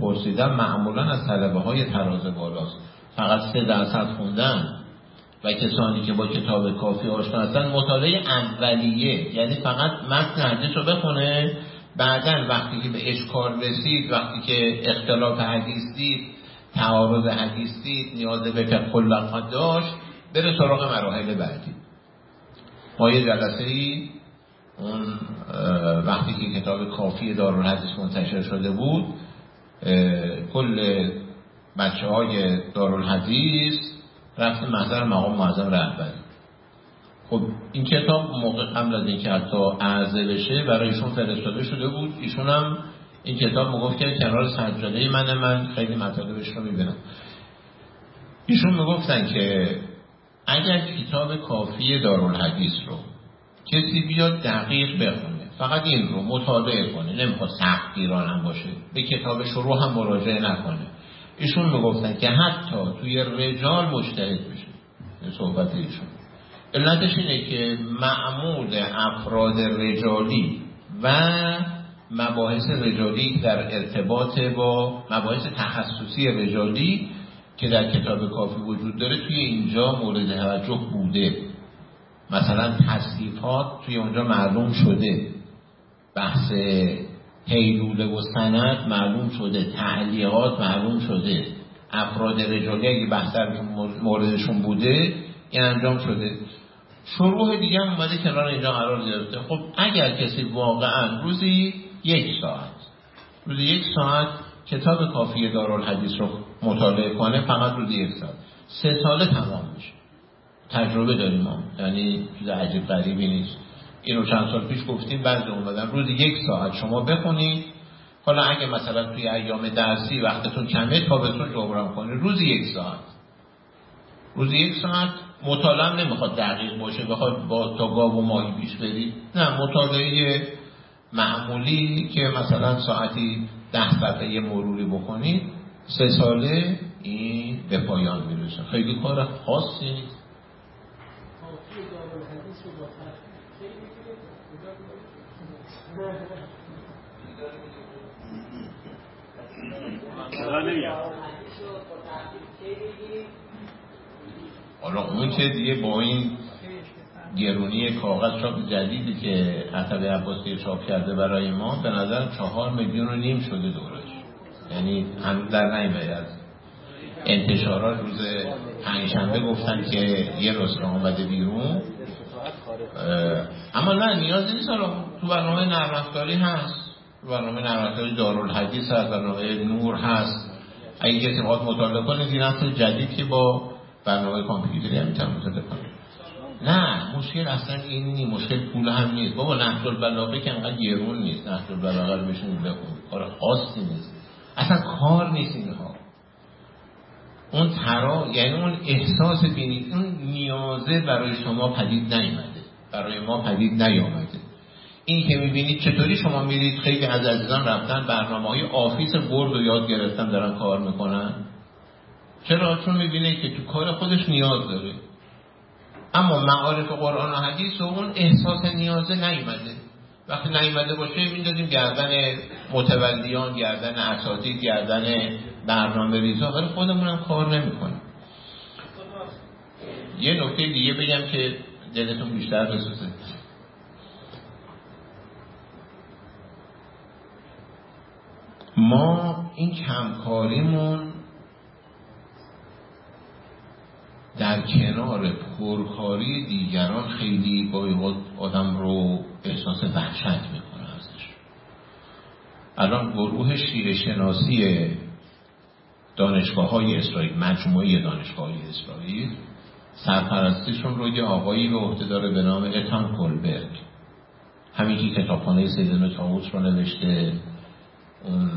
پرسیدم معمولا از طلبه های تراز بالاست. فقط سه درصد خوندن و کسانی که با کتاب کافی آشنا هستن مطالعه اولیه. یعنی فقط متن حدیث رو بخونه بعدا وقتی که به اشکال رسید وقتی که اختلاف حدیث دید تعارض حدیث دید نیاز به فقه داشت بره سراغ مراحل بعدی. ما یه جلسه ای اون وقتی که کتاب کافی دارالحدیث منتشر شده بود کل بچه های دارالحدیث رفتن محضر مقام معظم رهبری. خب این کتاب موقع قبل از اینکه حتی عرضه بشه برای ایشون فرستاده شده بود. ایشون هم این کتاب مگفت که کنار سجاده من من خیلی مطالبش رو می‌بینم. ایشون می‌گفتن که اگر کتاب کافی دارالحدیث رو کسی بیاد دقیق بخونه فقط این رو مطالعه کنه نمی‌خواد سخت هم باشه به کتاب شروع هم مراجعه نکنه. ایشون می‌گفتن که حتی توی رجال مجتهد بشه صحبت ایشون. علتش اینه که معمول افراد رجالی و مباحث رجالی در ارتباط با مباحث تخصصی رجالی که در کتاب کافی وجود داره توی اینجا مورد توجه بوده. مثلا تصریفات توی اونجا معلوم شده. بحث حیلوله و سند معلوم شده. تعلیقات معلوم شده. افراد رجالی اگه بحث موردشون بوده این انجام شده. شروع دیگه هم اومده کنار اینجا قرار گرفته. خب اگر کسی واقعا روزی یک ساعت روزی یک ساعت کتاب کافی دارالحدیث رو مطالعه کنه فقط روزی یک ساعت سه ساله تمام میشه. تجربه داریم ما. یعنی چیز عجیب غریبی نیست. اینو چند سال پیش گفتیم بعضی اومدن روزی یک ساعت شما بخونید. حالا اگه مثلا توی ایام درسی وقتتون کمه تابستون جبران کنید. روزی یک ساعت. روزی یک ساعت مطالعه نمی‌خواد دقیق باشه بخواد با تا گاو و ماهی پیش برید نه مطالعه معمولی که مثلا ساعتی ده صفحه مروری بکنید. سه ساله این به پایان می‌رسه. خیلی کار خاصی نیست. حالا اون که دیگه با این گرونی کاغذ چاپ جدیدی که عطب عباسی چاپ کرده برای ما به نظر چهار میلیون و نیم شده دورش. یعنی هم در نیمه از انتشارات روز پنجشنبه گفتن که یه نسخه آمده بیرون. اما نه نیازی نیست. تو برنامه نرمفتاری هست. برنامه نرمفتاری دارالحدیث هست برنامه نور هست. اگه کسی باید مطالعه کنه این نسل جدید که با برنامه کامپیوتری هم می‌تونه مطالعه کنه. نه مشکل اصلا این نیست. مشکل پول هم نیست. بابا نهج البلاغه که انقدر گرون نیست. نهج البلاغه رو بشون بخون کار خاصی نیست. اصلا کار نیست اینها اون ترا یعنی اون احساس بینید اون نیازه برای شما پدید نیامده. برای ما پدید نیامده. این که می‌بینید چطوری شما میرید خیلی از عزیزان رفتن برنامه های Office Word و یاد گرفتن دارن کار می‌کنن. چرا؟ چون می‌بینید که تو کار خودش نیاز داره. اما معارف قرآن و حدیث و اون احساس نیازه نیامده. وقتی نیامده باشه می‌دادیم گردن متولیان گردن اساتید گردن برنامه ریزا ولی خودمون هم کار نمی‌کنه یه نکته دیگه بگم که دلتون بیشتر بسوزه. ما این کمکاریمون در کنار پرکاری دیگران خیلی با آدم رو احساس وحشت می‌کنه ازش. الان گروه شیعه شناسی دانشگاه های اسرائیل مجموعه دانشگاه های اسرائیل سرپرستیشون رو یه آقایی به عهده داره به نام اتان کلبرگ همین که کتابخانه سیدن تاوس رو نوشته اون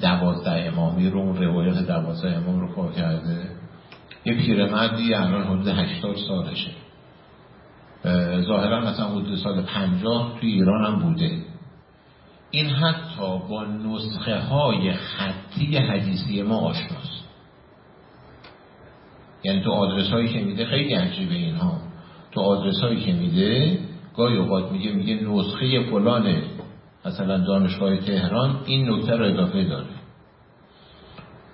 دوازده امامی رو اون روایت دوازده امام رو کار کرده. یه پیرمردی الان حدود هشتاد سالشه. ظاهرا مثلا حدود سال پنجاه توی ایران هم بوده. این حتی با نسخه های خطی حدیثی ما آشناست. یعنی تو آدرس هایی که میده خیلی عجیبه اینها. تو آدرس هایی که میده گاهی اوقات میگه میگه نسخه فلان مثلا دانشگاه تهران این نکته رو اضافه داره.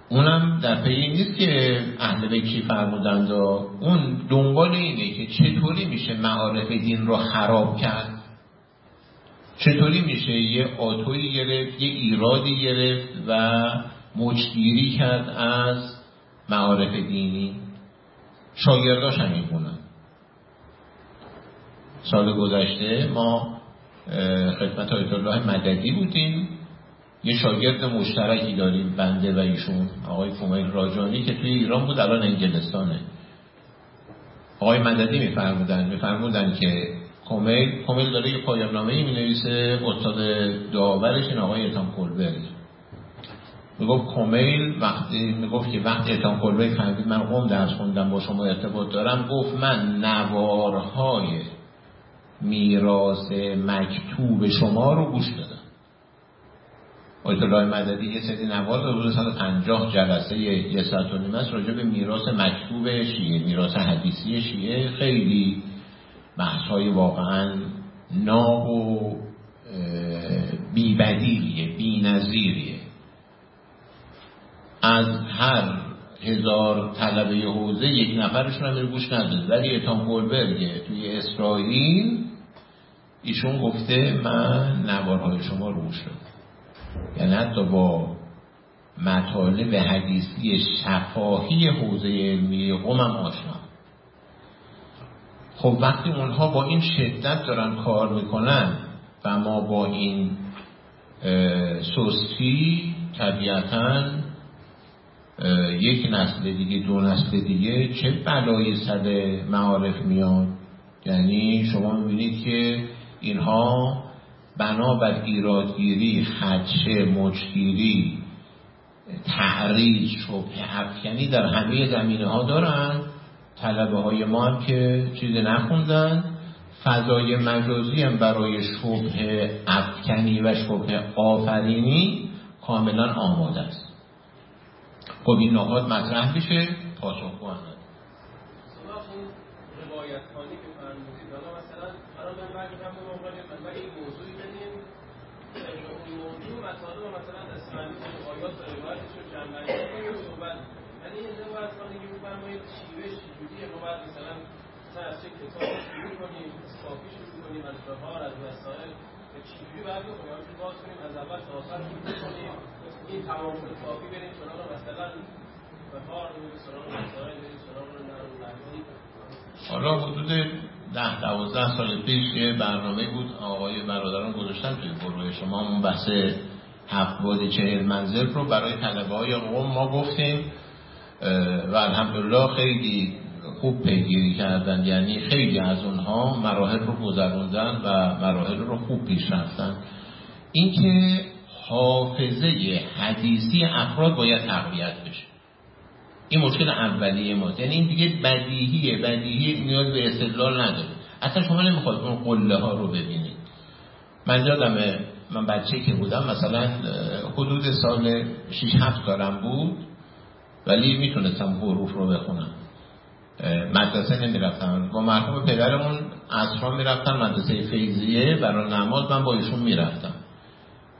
اونم در پی نیست که اهل بیکی فرمودند اون دنبال اینه که چطوری میشه معارف دین رو خراب کرد؟ چطوری میشه یه آتوی گرفت یه ایرادی گرفت و مجگیری کرد از معارف دینی؟ شاگرداش هم می‌کنن سال گذشته ما خدمت آیت الله مددی بودیم. یه شاگرد مشترکی داریم بنده و ایشون آقای کومیل راجانی که توی ایران بود الان انگلستانه. آقای مددی میفرمودن میفرمودن که کومیل کومیل داره یه پایان نامه ای می نویسه استاد داورش این آقای اتام کلبرگ می‌گفت کمیل وقتی می‌گفت که وقتی اتان کلبه فهمید من قوم درس خوندم با شما ارتباط دارم گفت من نوارهای میراث مکتوب شما رو گوش دادم. آیت الله مددی یه سری نوار حدود 150 جلسه یه ساعت و نیمه راجع به میراث مکتوب شیعه میراث حدیثی شیعه. خیلی بحث های واقعا ناب و بیبدیلیه بینظیریه. از هر هزار طلبه حوزه یک نفرشون هم گوش نداد. ولی اتام گولبرگ توی اسرائیل ایشون گفته من نوارهای شما رو گوش دادم. یعنی حتی با مطالب حدیثی شفاهی حوزه علمی قوم هم آشنا. خب وقتی اونها با این شدت دارن کار می‌کنن و ما با این سستی طبیعتا یک نسل دیگه دو نسل دیگه چه بلایی سر معارف میاد؟ یعنی شما می‌بینید که اینها بنابر ایرادگیری خدشه مجگیری تعریض شبه افکنی در همه زمینه ها دارن. طلبه های ما هم که چیزی نخوندن. فضای مجازی هم برای شبه افکنی و شبه آفرینی کاملا آماده است. خب این نقاط مطرح بشه پاسخ کنند روایت خانی که فرمودید. مثلا برای من این موضوعی این موضوع مطالب مثلا اسلامی آیات و روایتش رو جمع‌بندی کنیم صحبت. یعنی این روایت خانی که می‌فرمایید شیوه چجوریه؟ ما باید مثلا مثلا از چه کتاب شروع کنیم کافی شروع کنیم از بهار از وسائل چجوری باید بکنیم همچون باز کنیم از اول تا آخر شروع کنیم. این تمام کافی بریم سراغ مثلا بهار بریم سراغ وسائل بریم سراغ نرم حالا حدود ده دوازده سال پیش یه برنامه بود آقای برادران گذاشتن توی گروه شما اون بحث هفت چهل منزل رو برای طلبه های قوم ما گفتیم. و الحمدلله خیلی خوب پیگیری کردن. یعنی خیلی از اونها مراحل رو گذروندن و مراحل رو خوب پیش رفتن. اینکه حافظه حدیثی افراد باید تقویت بشه. این مشکل اولیه ماست. یعنی این دیگه بدیهیه. بدیهی نیاز به استدلال نداره. اصلا شما نمی‌خواید اون قله ها رو ببینید. من یادمه من بچه که بودم مثلا حدود سال 6 7 سالم بود ولی می‌تونستم حروف رو بخونم. مدرسه نمی‌رفتم. با مرحوم پدرمون اصرا می‌رفتم مدرسه فیضیه برای نماز من با ایشون می‌رفتم.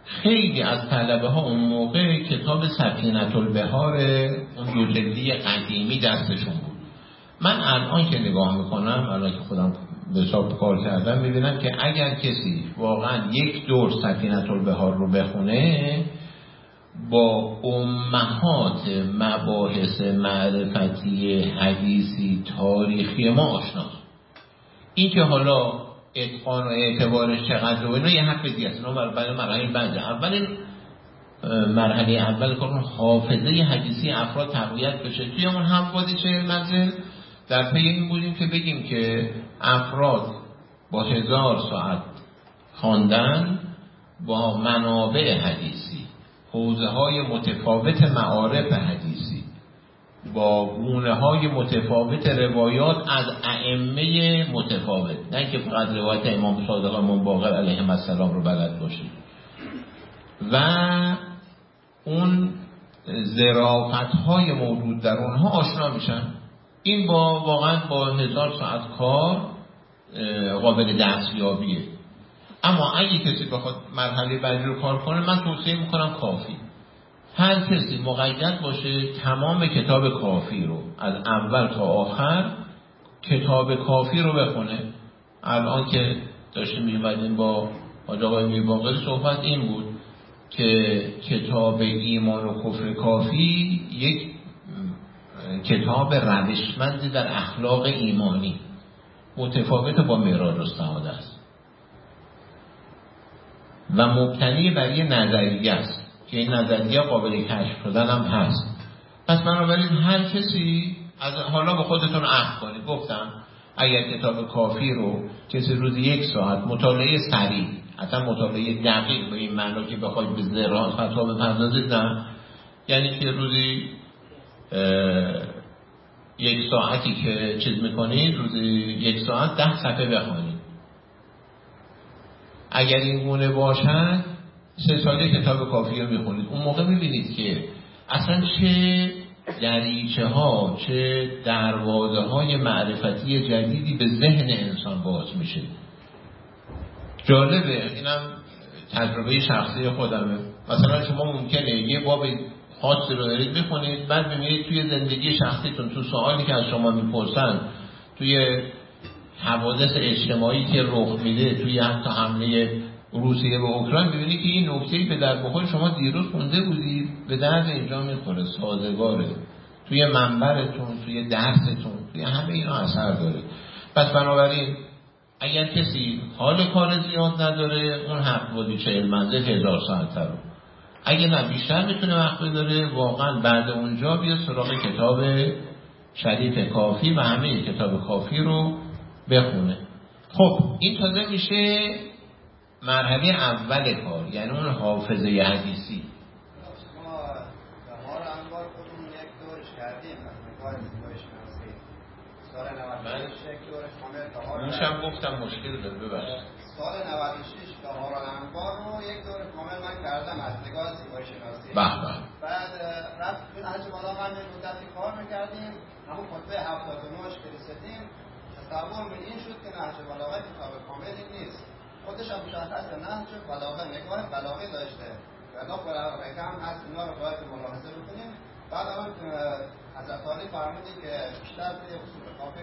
خیلی از طلبه ها اون موقع کتاب سفینت البهار اون جلدی قدیمی دستشون بود. من الان که نگاه می‌کنم الان که خودم به حساب کار کردم می‌بینم که اگر کسی واقعا یک دور سفینت البهار رو بخونه با امهات مباحث معرفتی حدیثی تاریخی ما آشناست این که حالا اتقان و اعتبارش چقدر و اینا یه حرف دیگه است. برای مرحله بعد. اول مرحله اول کار حافظه حدیثی افراد تقویت بشه. توی اون هم چه منزل در پی این بودیم که بگیم که افراد با هزار ساعت خواندن با منابع حدیثی حوزه های متفاوت معارف حدیثی. با گونه های متفاوت روایات از ائمه متفاوت. نه که فقط روایت امام صادق امام باقر علیه السلام رو بلد باشید و اون زرافت های موجود در اونها آشنا میشن. این با واقعا با هزار ساعت کار قابل دستیابیه. اما اگه کسی بخواد مرحله بعدی رو کار کنه من توصیه می‌کنم کافی. هر کسی مقید باشه تمام کتاب کافی رو از اول تا آخر کتاب کافی رو بخونه. الان که داشتیم میمدیم با آقای میباقر صحبت این بود که کتاب ایمان و کفر کافی یک کتاب روشمندی در اخلاق ایمانی. متفاوت با میراد و است و مبتنی بر یه نظریه است. که این نظریه قابل کشف شدن هم هست. پس بنابراین هر کسی از حالا به خودتون عهد کنید. گفتم اگر کتاب کافی رو کسی روز یک ساعت مطالعه سریع حتی مطالعه دقیق به این معنا که بخواید به زراعت خطا بپردازید نه. یعنی که روزی یک ساعتی که چیز می‌کنید روزی یک ساعت ده صفحه بخونید اگر این گونه باشد سه ساله کتاب کافی رو می‌خونید. اون موقع می‌بینید که اصلا چه دریچه ها چه دروازه های معرفتی جدیدی به ذهن انسان باز میشه. جالبه. اینم تجربه شخصی خودمه. مثلا شما ممکنه یه باب خاصی رو دارید بخونید بعد ببینید توی زندگی شخصیتون تو سوالی که از شما می‌پرسن توی حوادث اجتماعی که رخ میده توی حتی حمله روسیه به اوکراین ببینید که این نکته به در بخور. شما دیروز خونده بودید به درد اینجا می‌خوره سازگاره توی منبرتون توی درستون توی همه اینا اثر داره. پس بنابراین اگر کسی حال کار زیاد نداره اون حق بودی چهل منزل هزار ساعت رو. اگه نه بیشتر می‌تونه وقت داره واقعا بعد اونجا بیا سراغ کتاب شریف کافی و همه کتاب کافی رو بخونه. خب این تازه میشه مرحله اول کار یعنی اون حافظه حدیثی. من موشم گفتم مشکل داره ببخشید. سال 96 بهار الانبار رو یک دور کامل من کردم از نگاه زیبایی شناسی. بعد رفت تو نهج بالا من مدتی کار می‌کردیم همون خطبه 79 که رسیدیم. تصور من این شد که نهج بلاغه کتاب کاملی نیست. خودش هم مشخص نهج بلاغه نگاه بلاغه داشته. نه بلاغه هم هست. اینا رو باید ملاحظه بکنیم. بعد هم حضرت عالی فرمودی که بیشتر به اصول کافی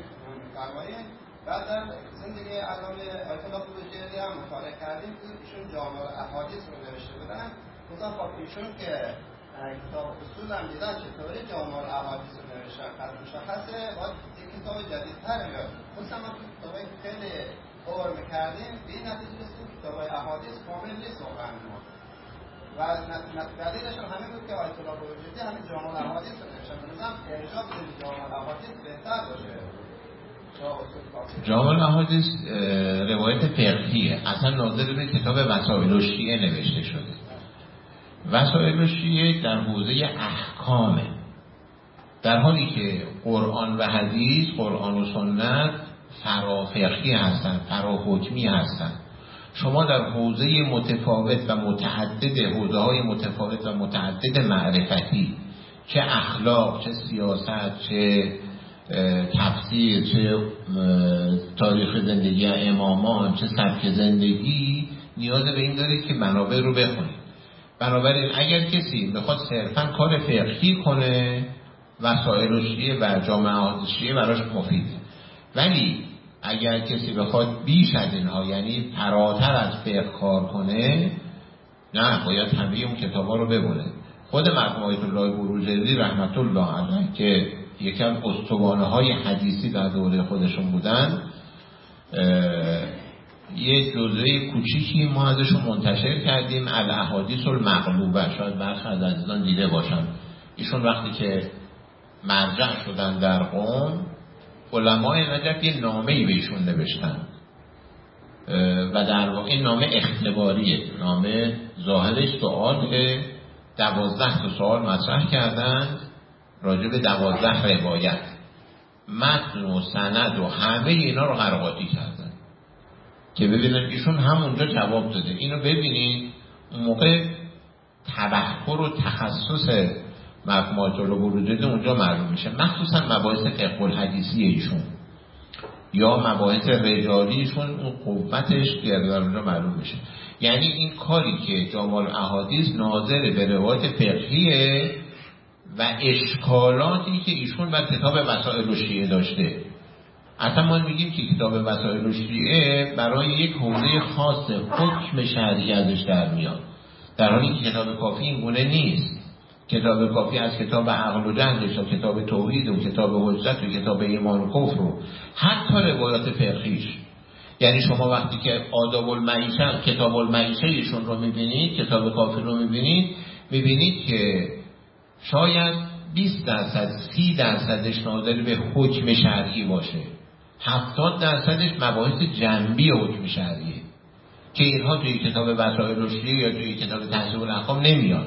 فرمایید. بعد در زندگی علامه الله بروجردی هم مطالعه کردیم. که ایشون جامع احادیث رو نوشته بودن. گفتم خب ایشون که کتاب اصول هم دیدن چطوری جامع احادیث رو نوشتن؟ پس مشخصه. باید یک کتاب جدیدتر بیاد. خصوصا تو کتابای خیلی دور می‌کردیم به این نتیجه رسیدیم کتابای احادیث کامل نیست واقعا ما. و هم همین بود که آیت الله بروجردی همین جامع احادیث رو نوشتن بنظرم ارجاع به جامع احادیث بهتر باشه. جامع روایت فقهیه. اصلا ناظر به کتاب وسائل و شیعه نوشته شده. وسائل و شیعه در حوزه احکامه. در حالی که قرآن و حدیث قرآن و سنت فرافقی هستند فراحکمی هستند. شما در حوزه متفاوت و متعدد حوزه های متفاوت و متعدد معرفتی چه اخلاق چه سیاست چه تفسیر چه تاریخ زندگی امامان چه سبک زندگی نیاز به این دارید که منابع رو بخونید. بنابراین اگر کسی بخواد صرفا کار فقهی کنه وسایل و جامعه براش مفیده. ولی اگر کسی بخواد بیش از اینها یعنی پراتر از فقه کار کنه نه باید همه اون کتابا رو ببونه خود مرحوم الله بروجردی رحمت الله علیه که یکم استوانه های حدیثی در دوره خودشون بودن یه جزوه کوچیکی ما ازشون منتشر کردیم الاحادیث المغلوبه. شاید برخی از عزیزان دیده باشن. ایشون وقتی که مرجع شدن در قوم علمای نجف یه نامه ای به ایشون نوشتن و در واقع این نامه اختباریه. نامه ظاهرش سوال دوازده تا سوال مطرح کردند راجع به دوازده روایت. متن و سند و همه اینا رو قرقاتی کردن. که ببینن ایشون همونجا جواب داده. اینو ببینید اون موقع تبخر و تخصص رو بروجرد اونجا معلوم میشه. مخصوصا مباحث فقه الحدیثی ایشون. یا مباحث رجالیشون اون قوتش در اونجا معلوم میشه. یعنی این کاری که جامال احادیث ناظر به روایت فقهیه و اشکالاتی که ایشون بر کتاب وسائل و شیعه داشته. اصلا ما میگیم که کتاب وسائل و شیعه برای یک حوزه خاص حکم شرعی ازش در میاد. در حالی که کتاب کافی این گونه نیست. کتاب کافی از کتاب عقل و جهلش و کتاب توحید و کتاب حجت و کتاب ایمان و کفر و حتی روایات فقهیش یعنی شما وقتی که آداب المعیشه کتاب المعیشه ایشون رو می‌بینید کتاب کافی رو می‌بینید می‌بینید که شاید 20 درصد 30 درصدش ناظر به حکم شرعی باشه. 70 درصدش مباحث جنبی حکم شرعیه. که اینها توی کتاب وسائل رشدی یا توی کتاب تحصیل الاحکام نمیان.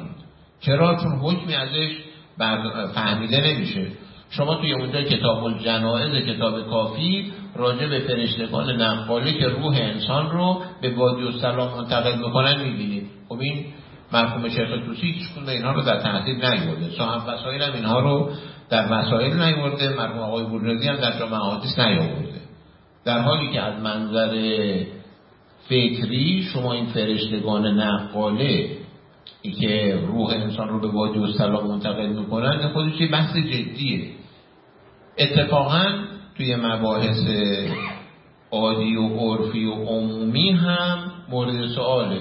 چرا چون حکمی ازش فهمیده نمیشه. شما توی اونجا کتاب الجنائز کتاب کافی راجع به فرشتگان نقاله که روح انسان رو به وادی و سلام منتقل می‌کنن می‌بینید. خب این مرحوم شیخ توسی هیچ اینها رو در تحصیل نیورده. صاحب وسایل هم اینها رو در مسائل نیورده. مرحوم آقای بورنزی هم در جامعه حادث نیاورده. در حالی که از منظر فکری شما این فرشتگان نقاله که روح انسان رو به وادی و منتقل می‌کنن خودش یه بحث جدیه. اتفاقا توی مباحث عادی و عرفی و عمومی هم مورد سواله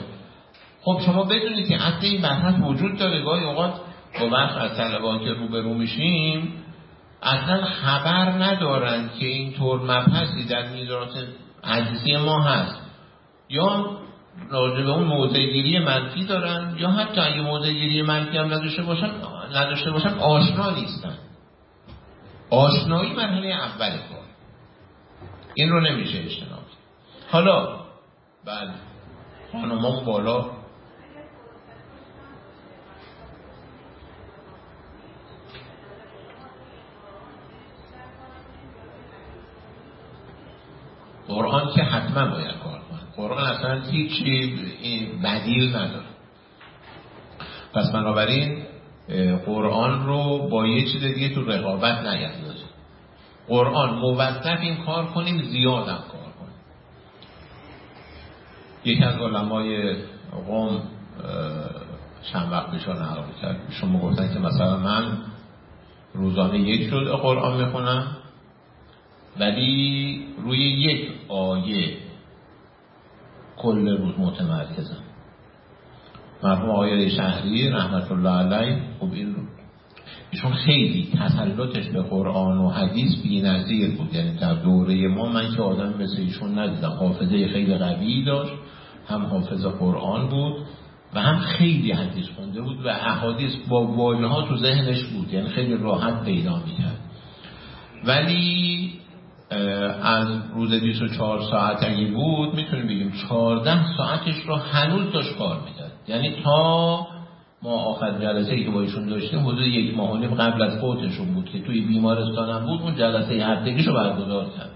خب شما بدونید که اصلا این بحث وجود داره. گاهی اوقات با وقت از طلبان که روبرو میشیم اصلا خبر ندارن که این طور مبحثی در میزارات حدیثی ما هست. یا راجع به اون موضعگیری منفی دارن یا حتی اگه موضعگیری منفی هم نداشته باشن نداشته باشن آشنا نیستن. آشنایی مرحله اول کار. این رو نمیشه اجتناب حالا بعد خانمان بالا. قرآن که حتما باید کار قرآن اصلا هیچی بدیل نداره. پس بنابراین قرآن رو با یه چیز دیگه تو رقابت نیندازیم قرآن موظف این کار کنیم زیاد هم کار کنیم. یکی از علمای قوم چند وقت پیشا نقل کرد. شما گفتن که مثلا من روزانه یک جزء قرآن می‌خونم ولی روی یک آیه کل روز متمرکزم. مرحوم آقای شهری رحمت الله علیه خب این ایشون خیلی تسلطش به قرآن و حدیث بی نظیر بود. یعنی در دوره ما من که آدم مثل ایشون ندیدم. حافظه خیلی قوی داشت هم حافظ قرآن بود و هم خیلی حدیث خونده بود و احادیث با واژه ها تو ذهنش بود. یعنی خیلی راحت پیدا می‌کرد. ولی از روز 24 ساعت اگه بود می‌تونیم بگیم 14 ساعتش رو هنوز داشت کار می‌کرد. یعنی تا ما آخر جلسه ای که با ایشون داشتیم حدود یک ماه قبل از فوتشون بود که توی بیمارستان هم بود اون جلسه هفتگیشو برگزار کرد.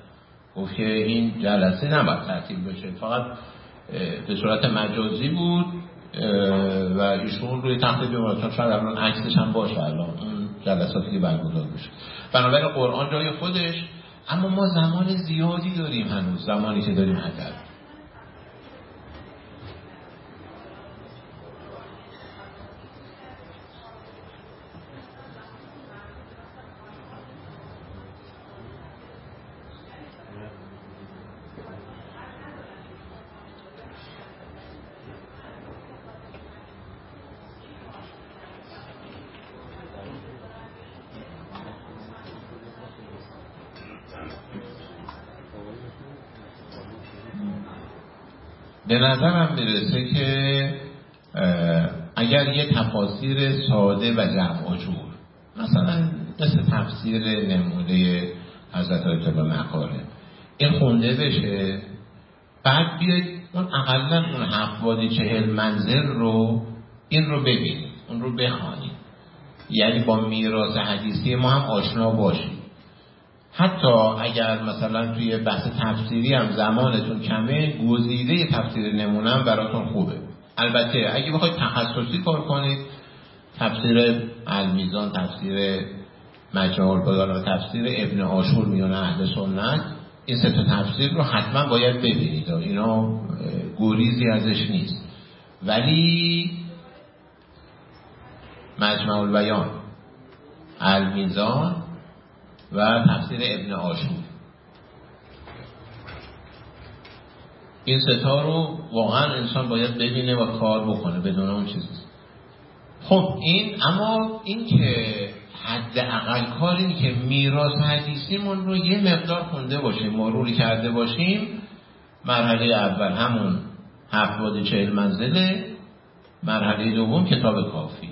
گفت که این جلسه نباید تعطیل بشه. فقط به صورت مجازی بود و ایشون روی تخت بیمارستان شاید الان عکسش هم باشه الان. اون جلساتی که برگزار بشه بنابراین قرآن جای خودش اما ما زمان زیادی داریم هنوز زمانی که داریم هدر به نظرم می‌رسه که اگر یه تفاسیر ساده و جمع جور مثلا مثل تفسیر نمونه حضرت آیت الله مکاره این خونده بشه بعد بیاید اون اقلا اون هفت چهل منزل رو این رو ببینید اون رو بخوانید. یعنی با میراث حدیثی ما هم آشنا باشید حتی اگر مثلا توی بحث تفسیری هم زمانتون کمه گزیده تفسیر نمونه هم براتون خوبه. البته اگه بخواید تخصصی کار کنید تفسیر المیزان تفسیر مجموع البیان و تفسیر ابن آشور میان اهل سنت این سه تفسیر رو حتما باید ببینید. اینا گریزی ازش نیست. ولی مجمع البیان المیزان و تفسیر ابن آشور. این ستا رو واقعا انسان باید ببینه و کار بکنه بدون اون چیزی. خب این اما این که حد اقل کار این که میراث حدیثیمون رو یه مقدار خونده باشیم مروری کرده باشیم مرحله اول همون هفتاد چهل منزله مرحله دوم کتاب کافی.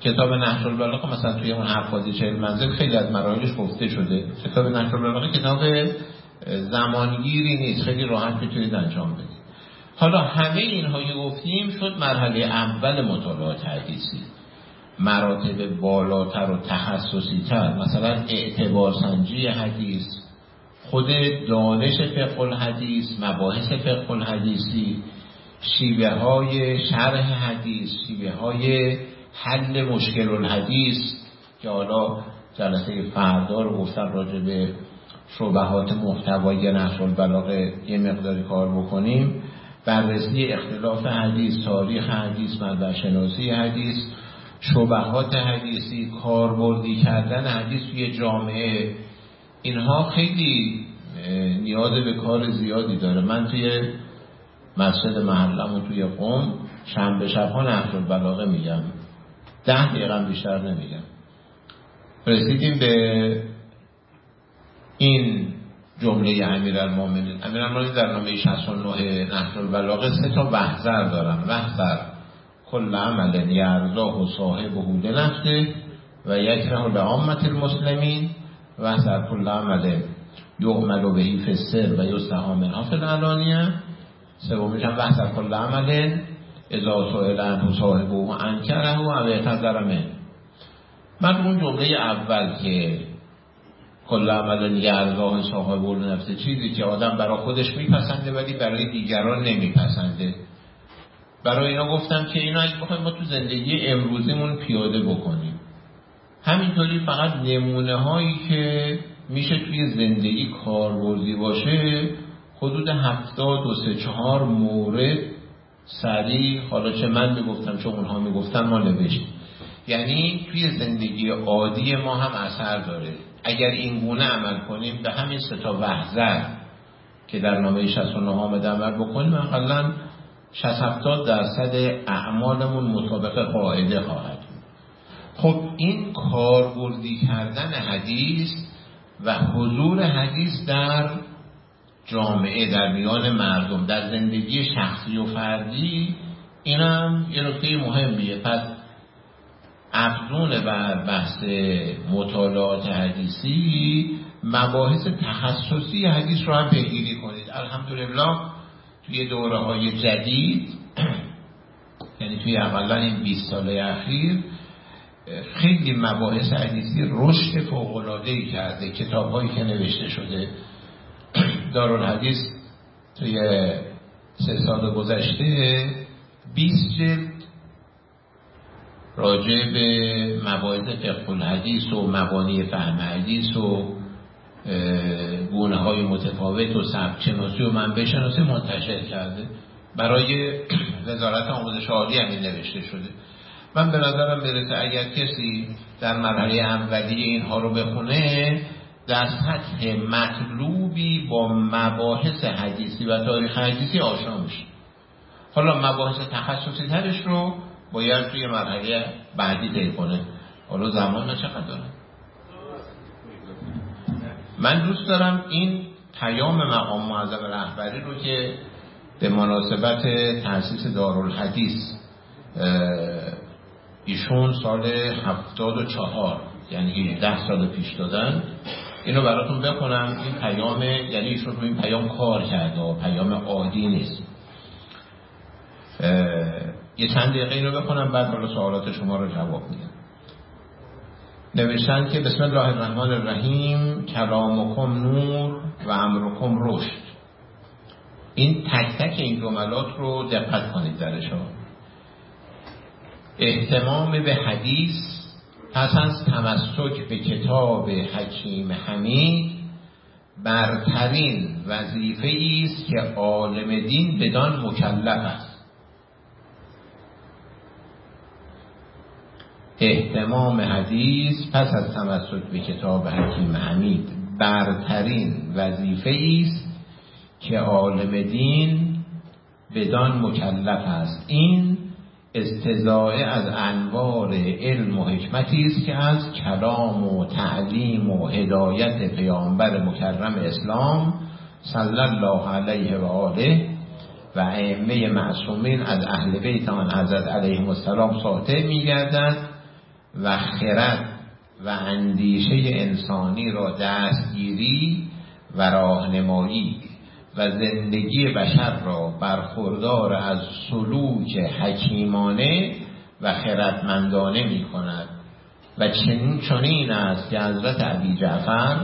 کتاب نهج البلاغه مثلا توی اون حرفات چهل منزل خیلی از مراحلش گفته شده. کتاب نهج البلاغه کتاب زمانگیری نیست. خیلی راحت می‌تونید انجام بدید. حالا همه اینها که گفتیم شد مرحله اول مطالعات حدیثی مراتب بالاتر و تخصصی تر مثلا اعتبار سنجی حدیث خود دانش فقه الحدیث مباحث فقه الحدیثی شیوه های شرح حدیث شیوه های حل مشکل الحدیث که حالا جلسه فردا رو گفتم راجع به شبهات محتوایی نحو البلاغه یه مقداری کار بکنیم. بررسی اختلاف حدیث تاریخ حدیث منبع شناسی حدیث شبهات حدیثی کاربردی کردن حدیث توی جامعه. اینها خیلی نیاز به کار زیادی داره. من توی مسجد محلم و توی قوم شنبه شبها نحو البلاغه میگم. ده دقیقه بیشتر نمیگم. رسیدیم به این جمله امیر المومنین امیر المومنین در نامه 69 نحن البلاغه سه تا وحذر دارن. وحذر کل عمل یرزاه و صاحبه لنفسه و یکره لعامت المسلمین. وحذر کل عمل یعمل بهی فسر و یستها منها فی العلانیه. سومیش هم وحذر کل عمل اذا سائل عنه صاحبه و انکره و اعتذر من اون جمله اول که کل عمل نگرگاه صاحب نفسه چیزی که آدم برای خودش میپسنده ولی برای دیگران نمیپسنده. برای اینا گفتم که اینا اگه بخوایم ما تو زندگی امروزیمون پیاده بکنیم. همینطوری فقط نمونه هایی که میشه توی زندگی کاربردی باشه حدود هفتاد و سه چهار مورد سریع حالا چه من می‌گفتم چه اونها می‌گفتن ما نوشتیم یعنی توی زندگی عادی ما هم اثر داره. اگر این گونه عمل کنیم به همین ستا وحزر که در نامه 69 آمده عمل بکنیم اقلا 60 درصد اعمالمون مطابق قاعده خواهد خب این کاربردی کردن حدیث و حضور حدیث در جامعه در میان مردم در زندگی شخصی و فردی اینم یه نکته مهمیه. پس افزون بر بحث مطالعات حدیثی مباحث تخصصی حدیث رو هم پیگیری کنید. الحمدلله توی دوره های جدید یعنی توی اولا این 20 ساله اخیر خیلی مباحث حدیثی رشد فوق‌العاده‌ای کرده کتابهایی که نوشته شده. دارالحدیث توی سه سال گذشته 20 جلد راجع به مباحث فقه الحدیث و مبانی فهم حدیث و گونه های متفاوت و سبچناسی و منبع شناسی منتشر کرده. برای وزارت آموزش عالی همین نوشته شده. من به نظرم برسه اگر کسی در مرحله اولیه اینها رو بخونه در سطح مطلوبی با مباحث حدیثی و تاریخ حدیثی آشنا میشه حالا مباحث تخصصی ترش رو باید توی مرحله بعدی طی کنه. حالا زمان نه چقدر داره؟ من دوست دارم این پیام مقام معظم رهبری رو که به مناسبت تأسیس دارالحدیث ایشون سال هفتاد و چهار یعنی ده سال پیش دادن اینو براتون بکنم این پیام یعنی ایشون این پیام کار کرده و پیام عادی نیست. یه چند دقیقه اینو بکنم بعد بالا سوالات شما رو جواب میدم. نوشتن که بسم الله الرحمن الرحیم کلامکم نور و امرکم رشد. این تک تک این جملات رو دقت کنید درشان احتمام به حدیث پس از تمسک به کتاب حکیم حمید برترین وظیفه است که عالم دین بدان مکلف است. احتمام حدیث پس از تمسک به کتاب حکیم حمید برترین وظیفه است که عالم دین بدان مکلف است. این استزاعه از انوار علم و حکمتی است که از کلام و تعلیم و هدایت پیامبر مکرم اسلام صلی الله علیه و آله و ائمه معصومین از اهل بیت آن حضرت علیهم السلام ساطع میگردند و خرد و اندیشه انسانی را دستگیری و راهنمایی و زندگی بشر را برخوردار از سلوک حکیمانه و خردمندانه می کند و چنین چنین است که حضرت عبی جعفر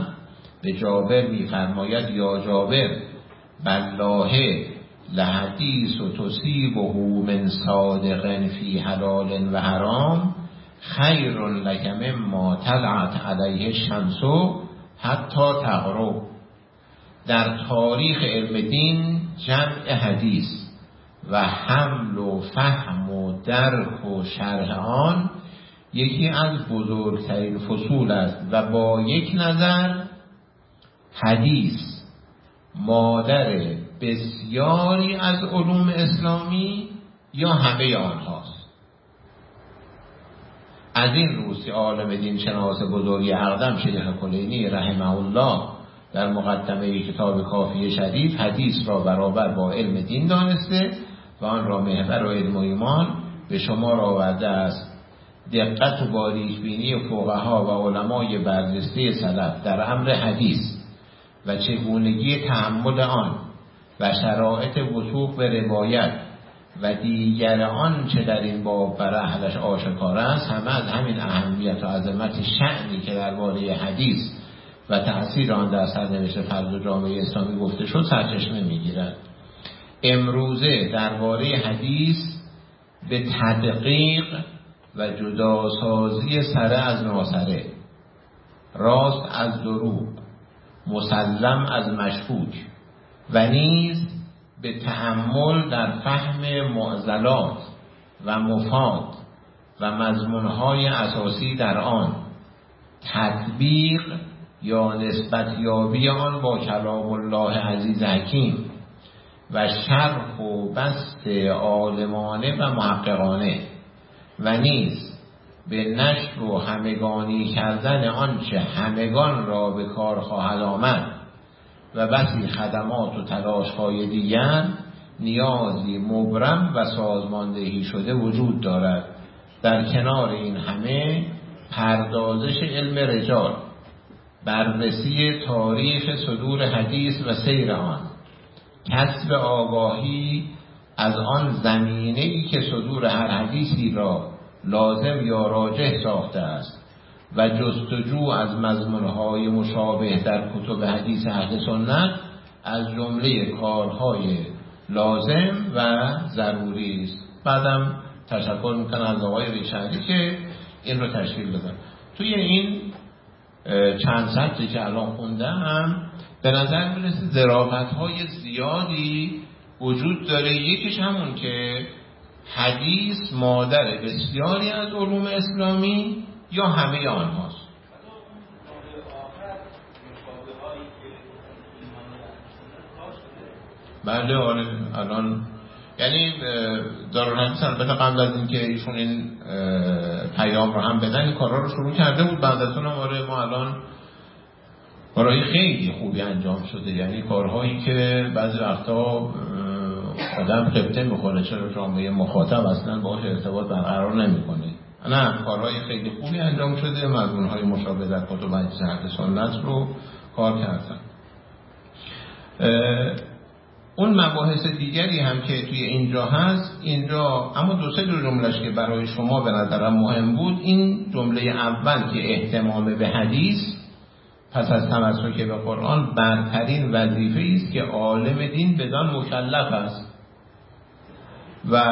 به جابر میفرماید یا جابر بالله لحدیث و تصیبه من صادق فی حلال و حرام خیر لک مما طلعت علیه الشمس حتی تغرب. در تاریخ علم دین جمع حدیث و حمل و فهم و درک و شرح آن یکی از بزرگترین فصول است و با یک نظر حدیث مادر بسیاری از علوم اسلامی یا همه آنهاست. از این که عالم دین شناس بزرگی اقدم شیخ کلینی رحمه الله در مقدمه کتاب کافی شدید حدیث را برابر با علم دین دانسته و آن را محور و علم و ایمان به شما را آورده است. دقت و باریک بینی فقها و علمای برجسته سلف در امر حدیث و چگونگی تحمل آن و شرایط وثوق به روایت و دیگر آن چه در این باب بر اهلش آشکار است همه از همین اهمیت و عظمت شعنی که درباره حدیث و تأثیر آن در سرنوشت فرد و جامعه اسلامی گفته شد سرچشمه می‌گیرد. امروزه درباره حدیث به تدقیق و جداسازی سره از ناسره راست از دروغ مسلم از مشکوک و نیز به تحمل در فهم معضلات و مفاد و مضمونهای اساسی در آن. تطبیق یا نسبت یابی آن با کلام الله عزیز حکیم و شرح و بست عالمانه و محققانه و نیز به نشر و همگانی کردن آنچه همگان را به کار خواهد آمد و بسی خدمات و تلاشهای دیگر نیازی مبرم و سازماندهی شده وجود دارد. در کنار این همه پردازش علم رجال بررسی تاریخ صدور حدیث و سیر آن. کسب آگاهی از آن زمینه ای که صدور هر حدیثی را لازم یا راجح ساخته است و جستجو از مضمونهای مشابه در کتب حدیث اهل سنت از جمله کارهای لازم و ضروری است. بعدم تشکر می‌کنم از آقای ریشهری که این رو تشکیل بدن توی این چند سطری که الان خوندم به نظر می‌رسه ذرافت های زیادی وجود داره. یکیش همون که حدیث مادر بسیاری از علوم اسلامی یا همه آنهاست بله آره الان یعنی دارالحدیث البته قبل از اینکه ایشون این پیام رو هم بدن این کارا رو شروع کرده بود. بعد از اونم آره ما الان کارهای خیلی خوبی انجام شده. یعنی کارهایی که بعضی وقتا آدم قبطه می‌خوره چرا جامعه مخاطب اصلا باش ارتباط برقرار نمی‌کنه؟ نه کارهای خیلی خوبی انجام شده. های مشابه در کتب حدیث سنت رو کار کردن. اون مباحث دیگری هم که توی اینجا هست اینجا اما دو سه جملهش که برای شما به نظرم مهم بود این جمله اول که احتمام به حدیث پس از تمسک به قرآن برترین وظیفه است که عالم دین بدان مکلف است. و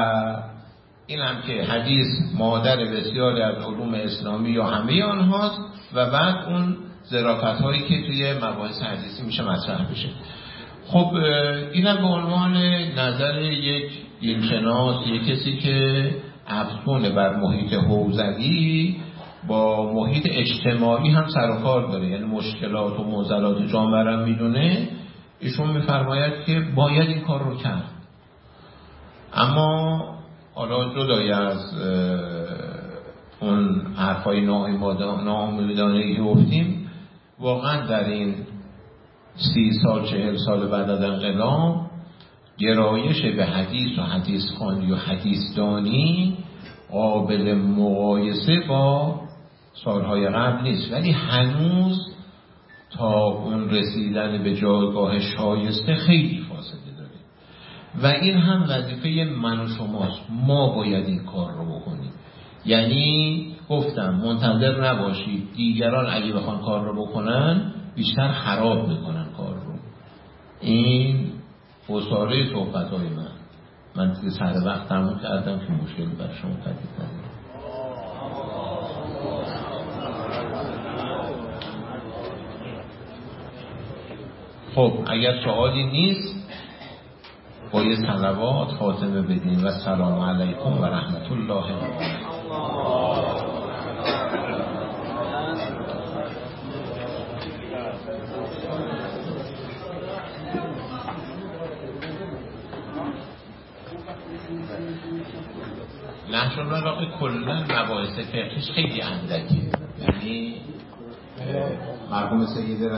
این هم که حدیث مادر بسیاری از علوم اسلامی یا همه آنهاست و بعد اون ظرافت هایی که توی مباحث حدیثی میشه مطرح بشه. خب اینم به عنوان نظر یک دینشناس یک کسی که افزون بر محیط حوزوی با محیط اجتماعی هم سر و کار داره. یعنی مشکلات و موزلات جامعه را می‌دونه. ایشون میفرماید که باید این کار رو کرد. اما حالا جدای از اون حرفای ناامیدانه که گفتیم واقعا در این سی سال چهل سال بعد از انقلاب گرایش به حدیث و حدیث خانی و حدیث دانی قابل مقایسه با سالهای قبل نیست. ولی هنوز تا اون رسیدن به جایگاه شایسته خیلی فاصله داره. و این هم وظیفه من و شماست. ما باید این کار رو بکنیم. یعنی گفتم منتظر نباشید. دیگران اگه بخوان کار رو بکنن بیشتر خراب می‌کنن. کار رو این بساره صحبت های من. من دیگه سر وقت تموم کردم که مشکلی بر شما پدید ندارم خب اگر سوالی نیست با یه سلوات خاتمه بدین. و سلام علیکم و رحمت الله و نحشون البلاغه کلا مباحث فقهش خیلی اندکی. یعنی مرحوم سید